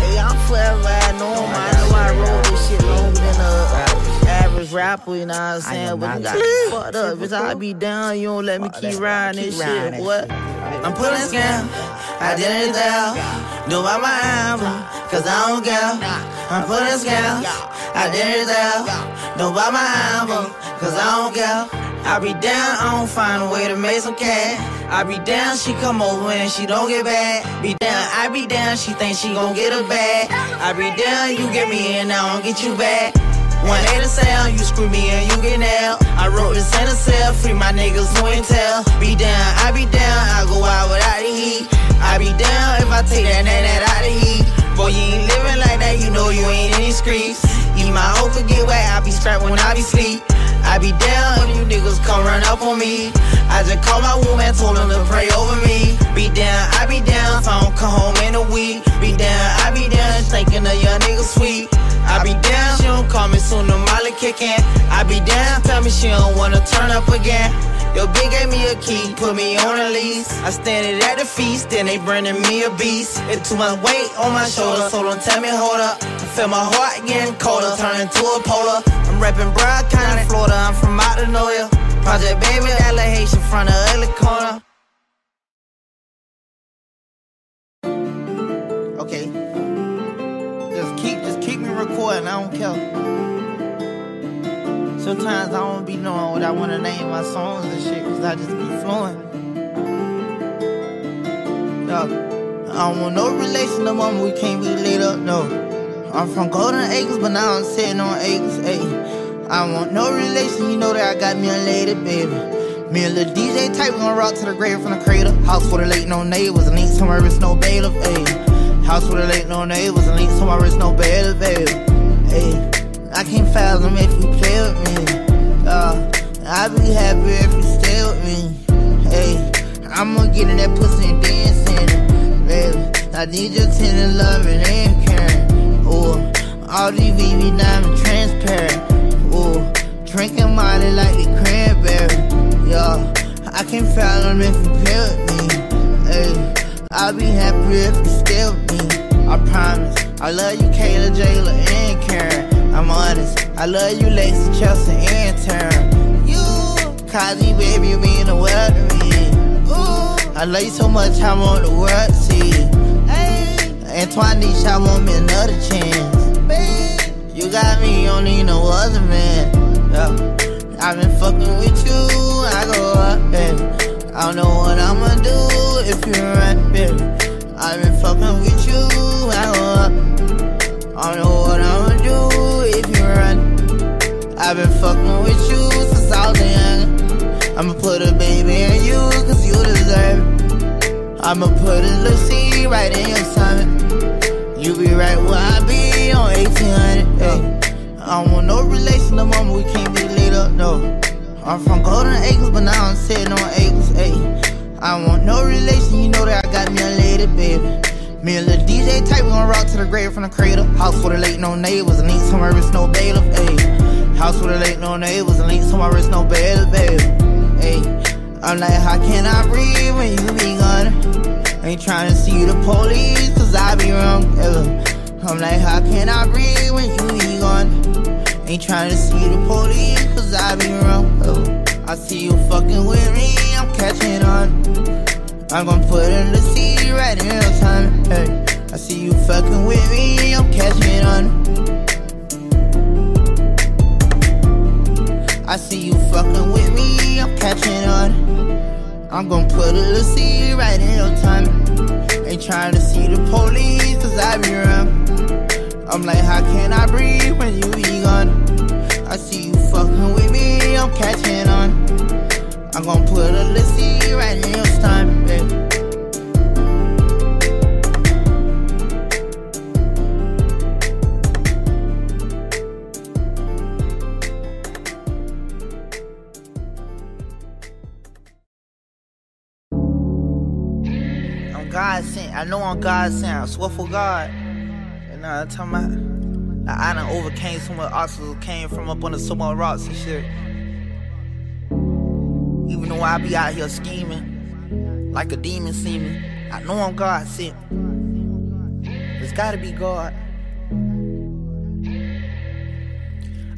Hey, I'm forever I know. I know I wrote this shit longer than a average rapper, you know what I'm saying? But you got me fucked up. Bitch, I be down, you don't let me keep riding this shit. What? I'm pulling scam. I didn't tell. Do by my album, cause I don't care. I'm pulling scam. I didn't tell. Do by my album, cause I don't care. I be down, I don't find a way to make some cash. I be down, she come over and she don't get back. Be down, I be down, she think she gon' get her back. I be down, you get me in, I don't get you back. One day to sound, you screw me and you get nailed. I wrote this in a cell, free my niggas who ain't tell. Be down, I be down, I go out without the heat. I be down if I take that that that out the heat. Boy, you ain't living like that, you know you ain't in these streets. Eat my hoe could get wet, I be strapped when I be sleep. I be down if you niggas come run up on me. I just called my woman, told him to pray over me. Be down, I be down, if I don't come home in a week. Be down, I be down, thinking of your niggas sweet. I be down, she don't call me soon, the molly kicking. I be down, tell me she don't wanna turn up again. Yo, big gave me a key, put me on a lease. I standing at the feast, then they bringing me a beast. It's too much weight on my shoulder, so don't tell me hold up. I feel my heart getting colder, turning to a polar. I'm reppin' Broward County, Florida, I'm from out of nowhere. Project Baby, LA Haitian, front of ugly corner. Okay. Recording, I don't care. Sometimes I don't be knowing what I want to name my songs and shit, cause I just be flowing. Yo, I don't want no relation, no mama, we can't be lit up, no. I'm from Golden Acres, but now I'm sitting on acres, ayy. I want no relation, you know that I got me a lady, baby. Me and Lil DJ type, we gon' rock to the grave from the cradle. House for the late, no neighbors, and ain't somewhere it's no bailiff, ayy. House for the late, no neighbors, and ain't somewhere it's no bailiff, baby. Ayy, I can't fathom if you play with me. Uh, I'd be happy if you stay with me. Hey, I'ma get in that pussy and dance in it, baby. I need your tender loving and caring. Ooh, all these VV diamond transparent. Ooh, drinking Molly like the cranberry. Yeah, I can't fathom if you play with me. Hey, I'll be happy if you stay with me. I promise. I love you, Kayla, Jayla, and Karen. I'm honest. I love you, Lacey, Chelsea, and Taryn. You, Kazi, baby, you mean the world to me. Ooh, I love you so much, I want the world to see. Hey, Antoine, I want me another chance. Babe, you got me, you don't need no other man. Yeah. I've been fucking with you, I go up, baby. I don't know what I'ma do if you run, baby. I've been fucking with you, I up. I don't know what I'ma do if you run. I've been fucking with you since I was young. I'ma put a baby in you, cause you deserve it. I'ma put a little seed right in your stomach. You be right where I be on 1800. Hey. I don't want no relation, no mama, we can't be lit up, no. I'm from Golden Acres, but now I'm sitting on acres, hey. I want no relation, you know that I got me a lady, baby. Me and Lil DJ type, we gon' rock to the grave from the cradle. House for the late, no neighbors, and ain't somewhere it's no bailiff, ayy. House for the late, no neighbors, and ain't somewhere it's no bailiff, baby. Ayy. I'm like, how can I breathe when you be gone? Ain't trying to see the police, cause I be wrong, yeah. I'm like, how can I breathe when you be gone? Ain't trying to see the police, cause I be wrong, yeah. I see you fucking with me, I'm catching on. I'm gonna put in the seed right in your time. Hey, I see you fucking with me, I'm catching on. I see you fucking with me, I'm catching on. I'm gonna put a little seed right in your time. Ain't trying to see the police, cause I be around. I'm like, how can I breathe when you be gone? I see you fucking with me, I'm catching on. I'm gonna put a seed right in your time, baby. I'm God sent. I know I'm God sent. I swear for God. I'm talking about? Like, I done overcame so much obstacles, came from up under so much rocks and shit. Even though I be out here scheming, like a demon seeming, I know I'm God sent. It's gotta be God.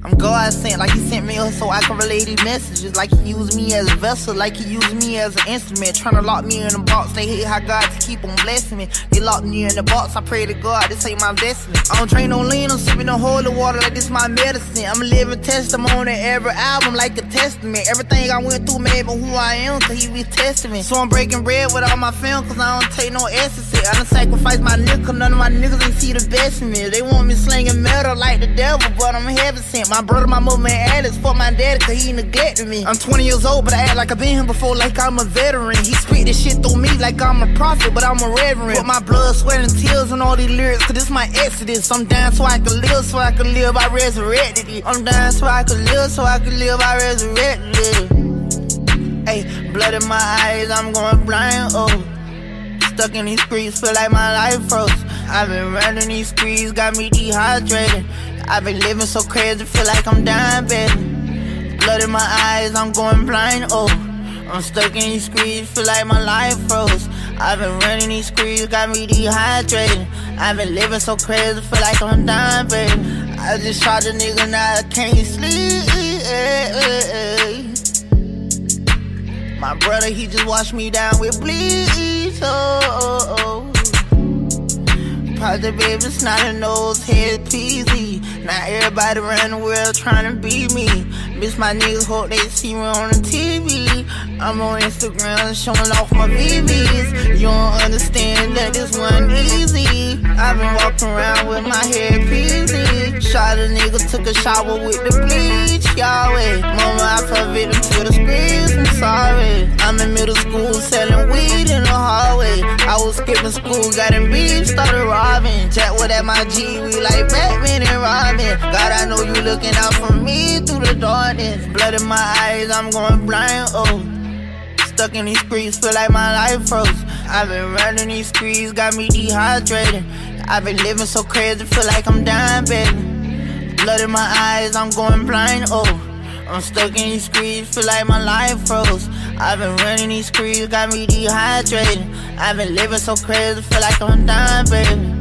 I'm God sent, like He sent me so I can relay these messages. Like He used me as a vessel, like He used me as an instrument. Trying to lock me in a box, they hate how God to keep on blessing me. They locked me in the box, I pray to God, this ain't my destiny. I don't drink no lean, I'm sipping no holy water like this my medicine. I'm a living testimony, every album like a testament. Everything I went through made me who I am, cause He be testing me. So I'm breaking bread with all my fam, cause I don't take no essence. I done sacrificed my nigga, none of my niggas ain't see the best in me. They want me slinging metal like the devil, but I'm heaven sent. My brother, my mother, and Alex for my daddy, cause he neglected me. I'm 20 years old, but I act like I've been here before, like I'm a veteran. He speak this shit through me like I'm a prophet, but I'm a reverend. Put my blood, sweat, and tears in all these lyrics, cause this my exodus. I'm down so I can live, so I can live, I resurrected it. I'm down so I can live, so I can live, I resurrected it. Hey, blood in my eyes, I'm going blind, oh. Stuck in these streets, feel like my life froze. I've been running these streets, got me dehydrated. I've been living so crazy, feel like I'm dying, baby. Blood in my eyes, I'm going blind, oh. I'm stuck in these streets, feel like my life froze. I've been running these streets, got me dehydrated. I've been living so crazy, feel like I'm dying, baby. I just shot a nigga, now I can't sleep. My brother, he just washed me down with bleach. Oh, oh, oh. Project baby, snotty nose, head peasy. Now everybody around the world trying to be me. Bitch, my niggas hope they see me on the TV. I'm on Instagram showing off my BBs. You don't understand that this one easy. I've been walking around with my hair peasy. Shot a nigga, took a shower with the bleach. Yahweh, mama, I fell victim to the squeeze. I'm sorry. I'm in middle school selling weed in the hallway. I was skipping school, got in beef, started robbing. Jack with at my G, we like Batman and Robin. God, I know you looking out for me through the darkness. Blood in my eyes, I'm going blind. Oh, stuck in these streets, feel like my life froze. I've been running these streets, got me dehydrated. I've been living so crazy, feel like I'm dying, baby. Blood in my eyes, I'm going blind. Oh. I'm stuck in these streets, feel like my life froze. I've been running these streets, got me dehydrated. I've been living so crazy, feel like I'm dying, baby.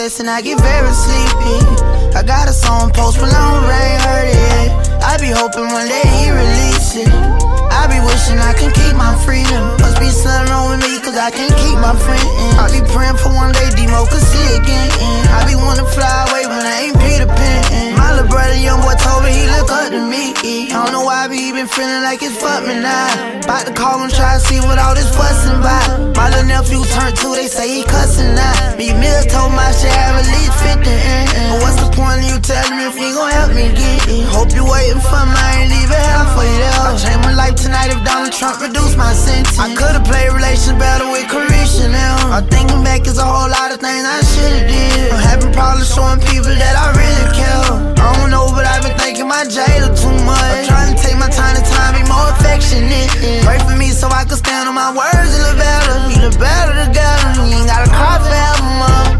Be sexing, I get very sleepy. I got a song post but I ain't heard it. I be hoping one day he release it. I be wishing I can keep my freedom. Must be something wrong with me, cause I can't keep my friend. I be praying for one day Demo could see again. I be wanna fly away, but I ain't Peter Pan. My little brother, young boy, told me he look up to me. I don't know why, but he been feeling like it's fuck me now. About to call him, try to see what all this fussing about. My little nephew turned two, they say he cussing now. Me Mills told my shit have at least 50. Eh, eh. But what's the point of you telling me if you gon' help me get eh? it? Hope you waiting for me, I ain't leaving hell for you. I change my life tonight if Donald Trump reduced my sentence. I could've played relations better with Carisha now. I'm thinking back, it's a whole lot of things I should've did. I'm having problems showing people that I really care. I don't know, but I've been thinking my jailer too much. I'm trying to take my time to time, be more affectionate. Pray for me so I can stand on my words a little better. We look better together. We ain't gotta cry forever, mom.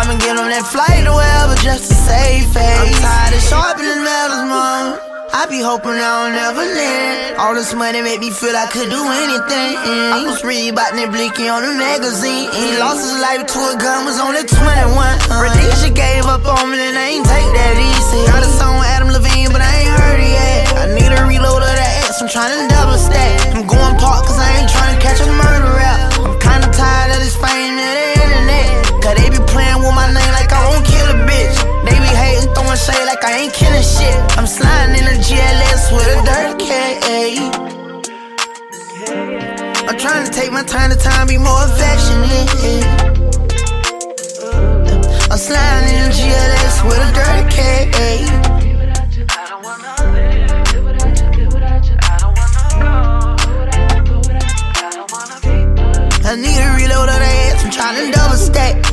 I'ma get on that flight or wherever just to save face. I'm tired of sharpening metals, mom. I be hoping I don't ever land. All this money make me feel I could do anything. I was reading about that Blicky on the magazine. He lost his life to a gun, was only 21. Rhodesia gave up on me, and I ain't take that easy. Got a song with Adam Levine, but I ain't heard it yet. I need a reload of that X, I'm trying to double stack. I'm going park, cause I ain't trying to catch a murder rap. I'm kinda tired of this fame. Cause they be playing with my name like I won't kill a bitch. They be hating, throwing shade like I ain't killing shit. I'm sliding in a GLS with a dirt K. I'm trying to take my time to time, be more affectionate. I'm sliding in a GLS with a dirty K. I need a reload of the ass, I'm trying to double stack.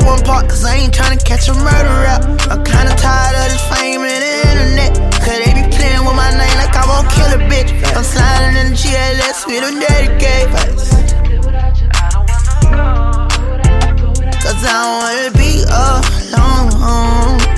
Going park cause I ain't trying to catch a murder rap. I'm kinda tired of this fame and the internet. Cause they be playing with my name like I won't kill a bitch. I'm sliding in the GLS with a dedicate. Cause I don't wanna be alone.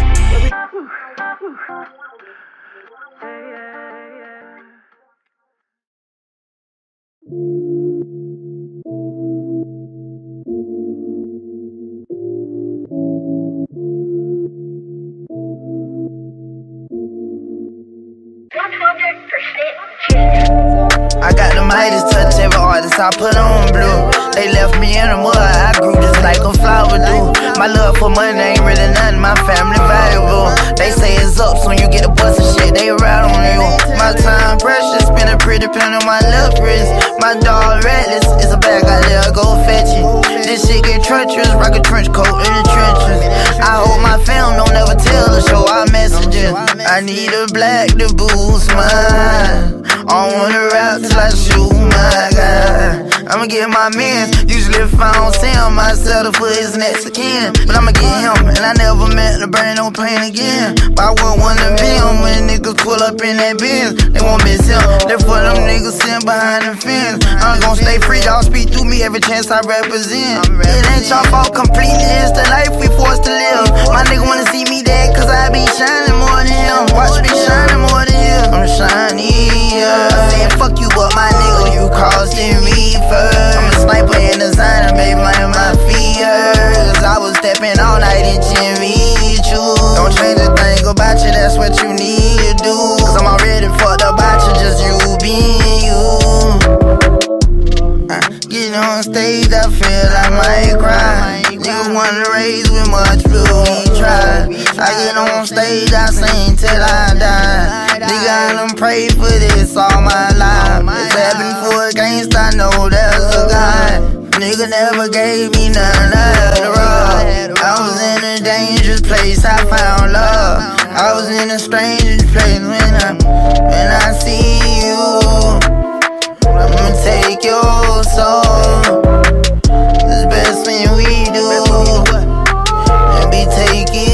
Midas touch every artist I put on blue. They left me in the mud, I grew just like a flower do. My love for money ain't really nothing, my family valuable. They say it's up, so you get a bus of shit, they ride on you. My time precious, spend a pretty pen on my left wrist. My dog reckless, it's a bag I let her go fetch it. This shit get treacherous, rock a trench coat in the trenches. I hope my fam don't ever tell the show our messages. I need a black to boost mine. I wanna rap till I shoot my guy. I'ma get my man. Usually if I don't see him, I settle for his next again. But I'ma get him, and I never meant to burn no pain again. But I won't wanna be him when niggas pull up in that Benz. They won't miss him. Therefore them niggas sitting behind the fence. I'm gonna stay free, y'all speak through me every chance I represent. It ain't your fault completely, it's the life we forced to live. My nigga wanna see me dead, cause I be shining more than him. Watch me shining more than him. I'm shiny, yeah. I said, fuck you, but my nigga, you costing me first. I'm a sniper and designer, baby, my hurt. Cause I was stepping all night in Jimmy Choo. Don't change a thing about you, that's what you need to do. Cause I'm already fucked up about you, just you being you. Uh, Get on stage, I feel I might cry. Nigga wanna raise with much blue, he try. I get on stage, I sing till I die. Nigga, I done prayed for this all my life. It's happened for a gangsta, I know there's a oh, God. Nigga never gave me none of the. I was in a dangerous place, I found love. I was in a strangest place when I, when I see you. I'ma take your soul. It's best when we do. And be taking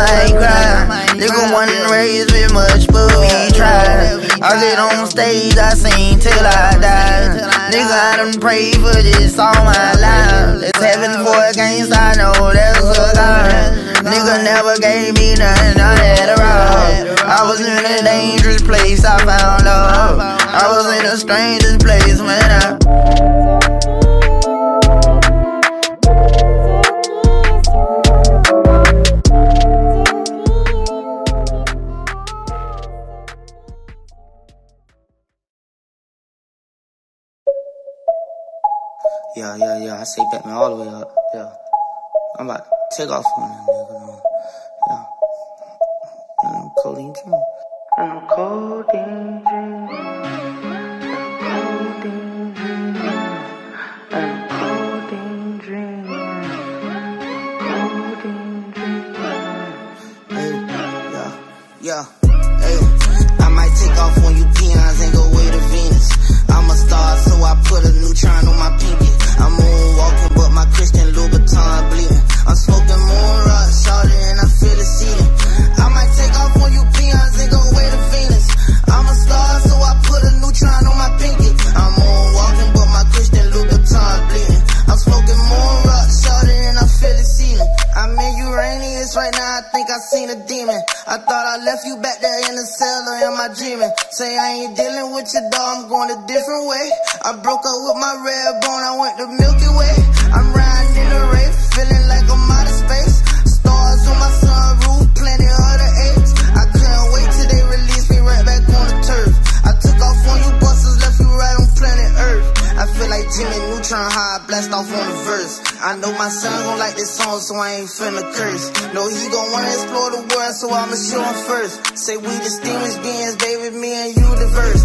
might cry. Nigga wasn't raised with much, but we tried. I get on stage, I sing till I die. Nigga, I done prayed for this all my life. It's heaven for a gangsta, I know there's a God. Nigga never gave me nothing, I had a rob. I was in a dangerous place, I found love. I was in the strangest place when I. Yeah, yeah, yeah. I say Batman all the way up. Yeah. I'm about to take off on that nigga. Yeah. And I'm codeine dream. And I'm codeine dream. Codeine dream. And codeine dream. Codeine dream. Hey, yeah, yeah. Hey, I might take off on you peons and go to Venus. I'm a star, so I put a neutron on my pinky. I'm moonwalking, but my Christian Louboutin bleeding. I'm smoking moon rock, shorty, and I feel it seeding. I might take off on you peons and go way to Venus. I'm a star, so I put a neutron on my pinky. I'm moonwalking, I'm in Uranus right now, I think I seen a demon. I thought I left you back there in the cellar, am I dreaming? Say I ain't dealing with your dog, I'm going a different way. I broke up with my red bone, I went the Milky Way. I'm riding in the race, feeling like I'm out of space. Stars on my sunroof, plenty of the apes. Blast off on the verse. I know my son gon' like this song, so I ain't finna curse. No, he gon' wanna explore the world, so I'ma show him first. Say we distinguished beings, baby, me and you diverse.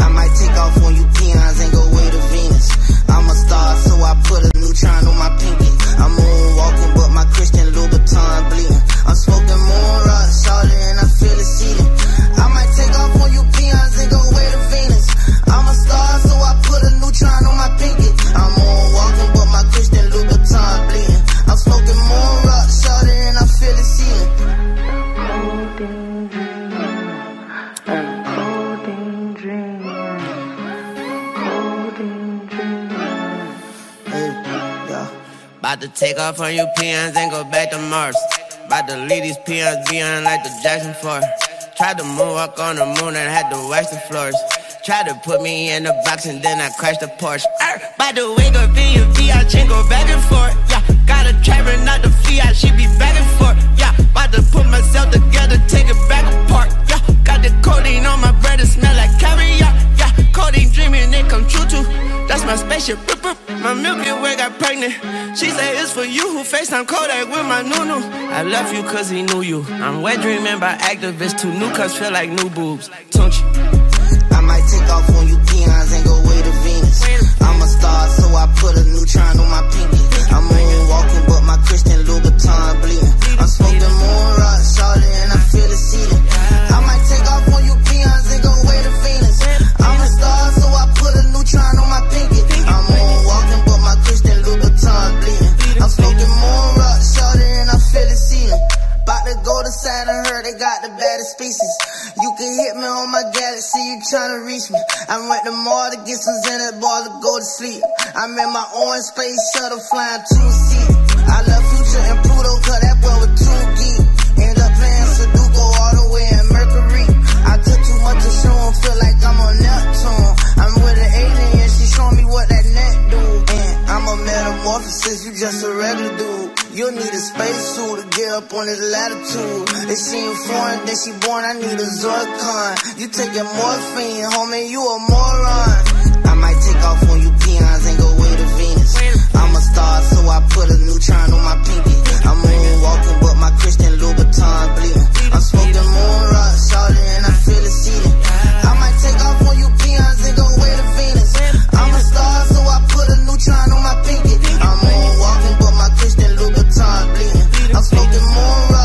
I might take off on you peons and go way to Venus. I'm a star, so I put a neutron on my pinky. I'm moonwalking, but my Christian Louboutin bleeding. I'm smoking moon rock, shorty, and I feel it seeding. I might take off on you peons and go way to Venus. I'm a star, so I put a neutron on my pinky. I'm About to take off on you peons and go back to Mars. About to leave these peons beyond like the Jackson 4. Tried to moonwalk on the moon and had to wax the floors. Tried to put me in the box and then I crashed the Porsche. Er, by the way, go V and V, I chain go back and forth. Yeah, got a trapper, not the Fiat, she be back and forth. Yeah, about to put myself together, take it back apart. The codeine on my bread, it smell like caviar. Yeah, codeine dreaming, it come true too. That's my spaceship. Boop, boop. My Milky Way got pregnant. She said it's for you who FaceTime Kodak with my Nunu. I left you cause he knew you. I'm wet dreaming by activists. Two new cups feel like new boobs. Don't you? I might take off on you peons and go way to Venus. I'm a star, so I put a neutron on my pinky. I'm moonwalking, but my Christian Louboutin bleeding. I'm smoking moon rock, shorty, and I feel the ceiling. And go way to Venus. I'm a star, so I put a neutron on my pinky. I'm moonwalking, but my Christian Louboutin bleeding. I'm smoking moon rock, shorty, and I feel the ceiling. About to go to Saturn, heard they got the baddest species. You can hit me on my galaxy, you tryna reach me. I'm went to mall to get some Xanax ball to go to sleep. I'm in my own space shuttle flying two seats. I love Future and Pluto, cause that boy was too geek. End up playing Sudoku all the way in Mercury. 'Em, feel like I'm on Neptune. I'm with an alien, she showing me what that net do. And I'm a metamorphosis, you just a regular dude. You'll need a spacesuit to get up on this latitude. If she ain't foreign, then she born, I need a Zorcon. You taking morphine, homie, you a moron. I might take off on you peons and go a star, so I put a neutron on my pinky. I'm moonwalking, but my Christian Louboutin bleeding. I'm smoking moon rock, shawty, and I feel the ceiling. I might take off on you peons and go way to Venus. I'm a star, so I put a neutron on my pinky. I'm moonwalking, but my Christian Louboutin bleeding. I'm smoking moon rock.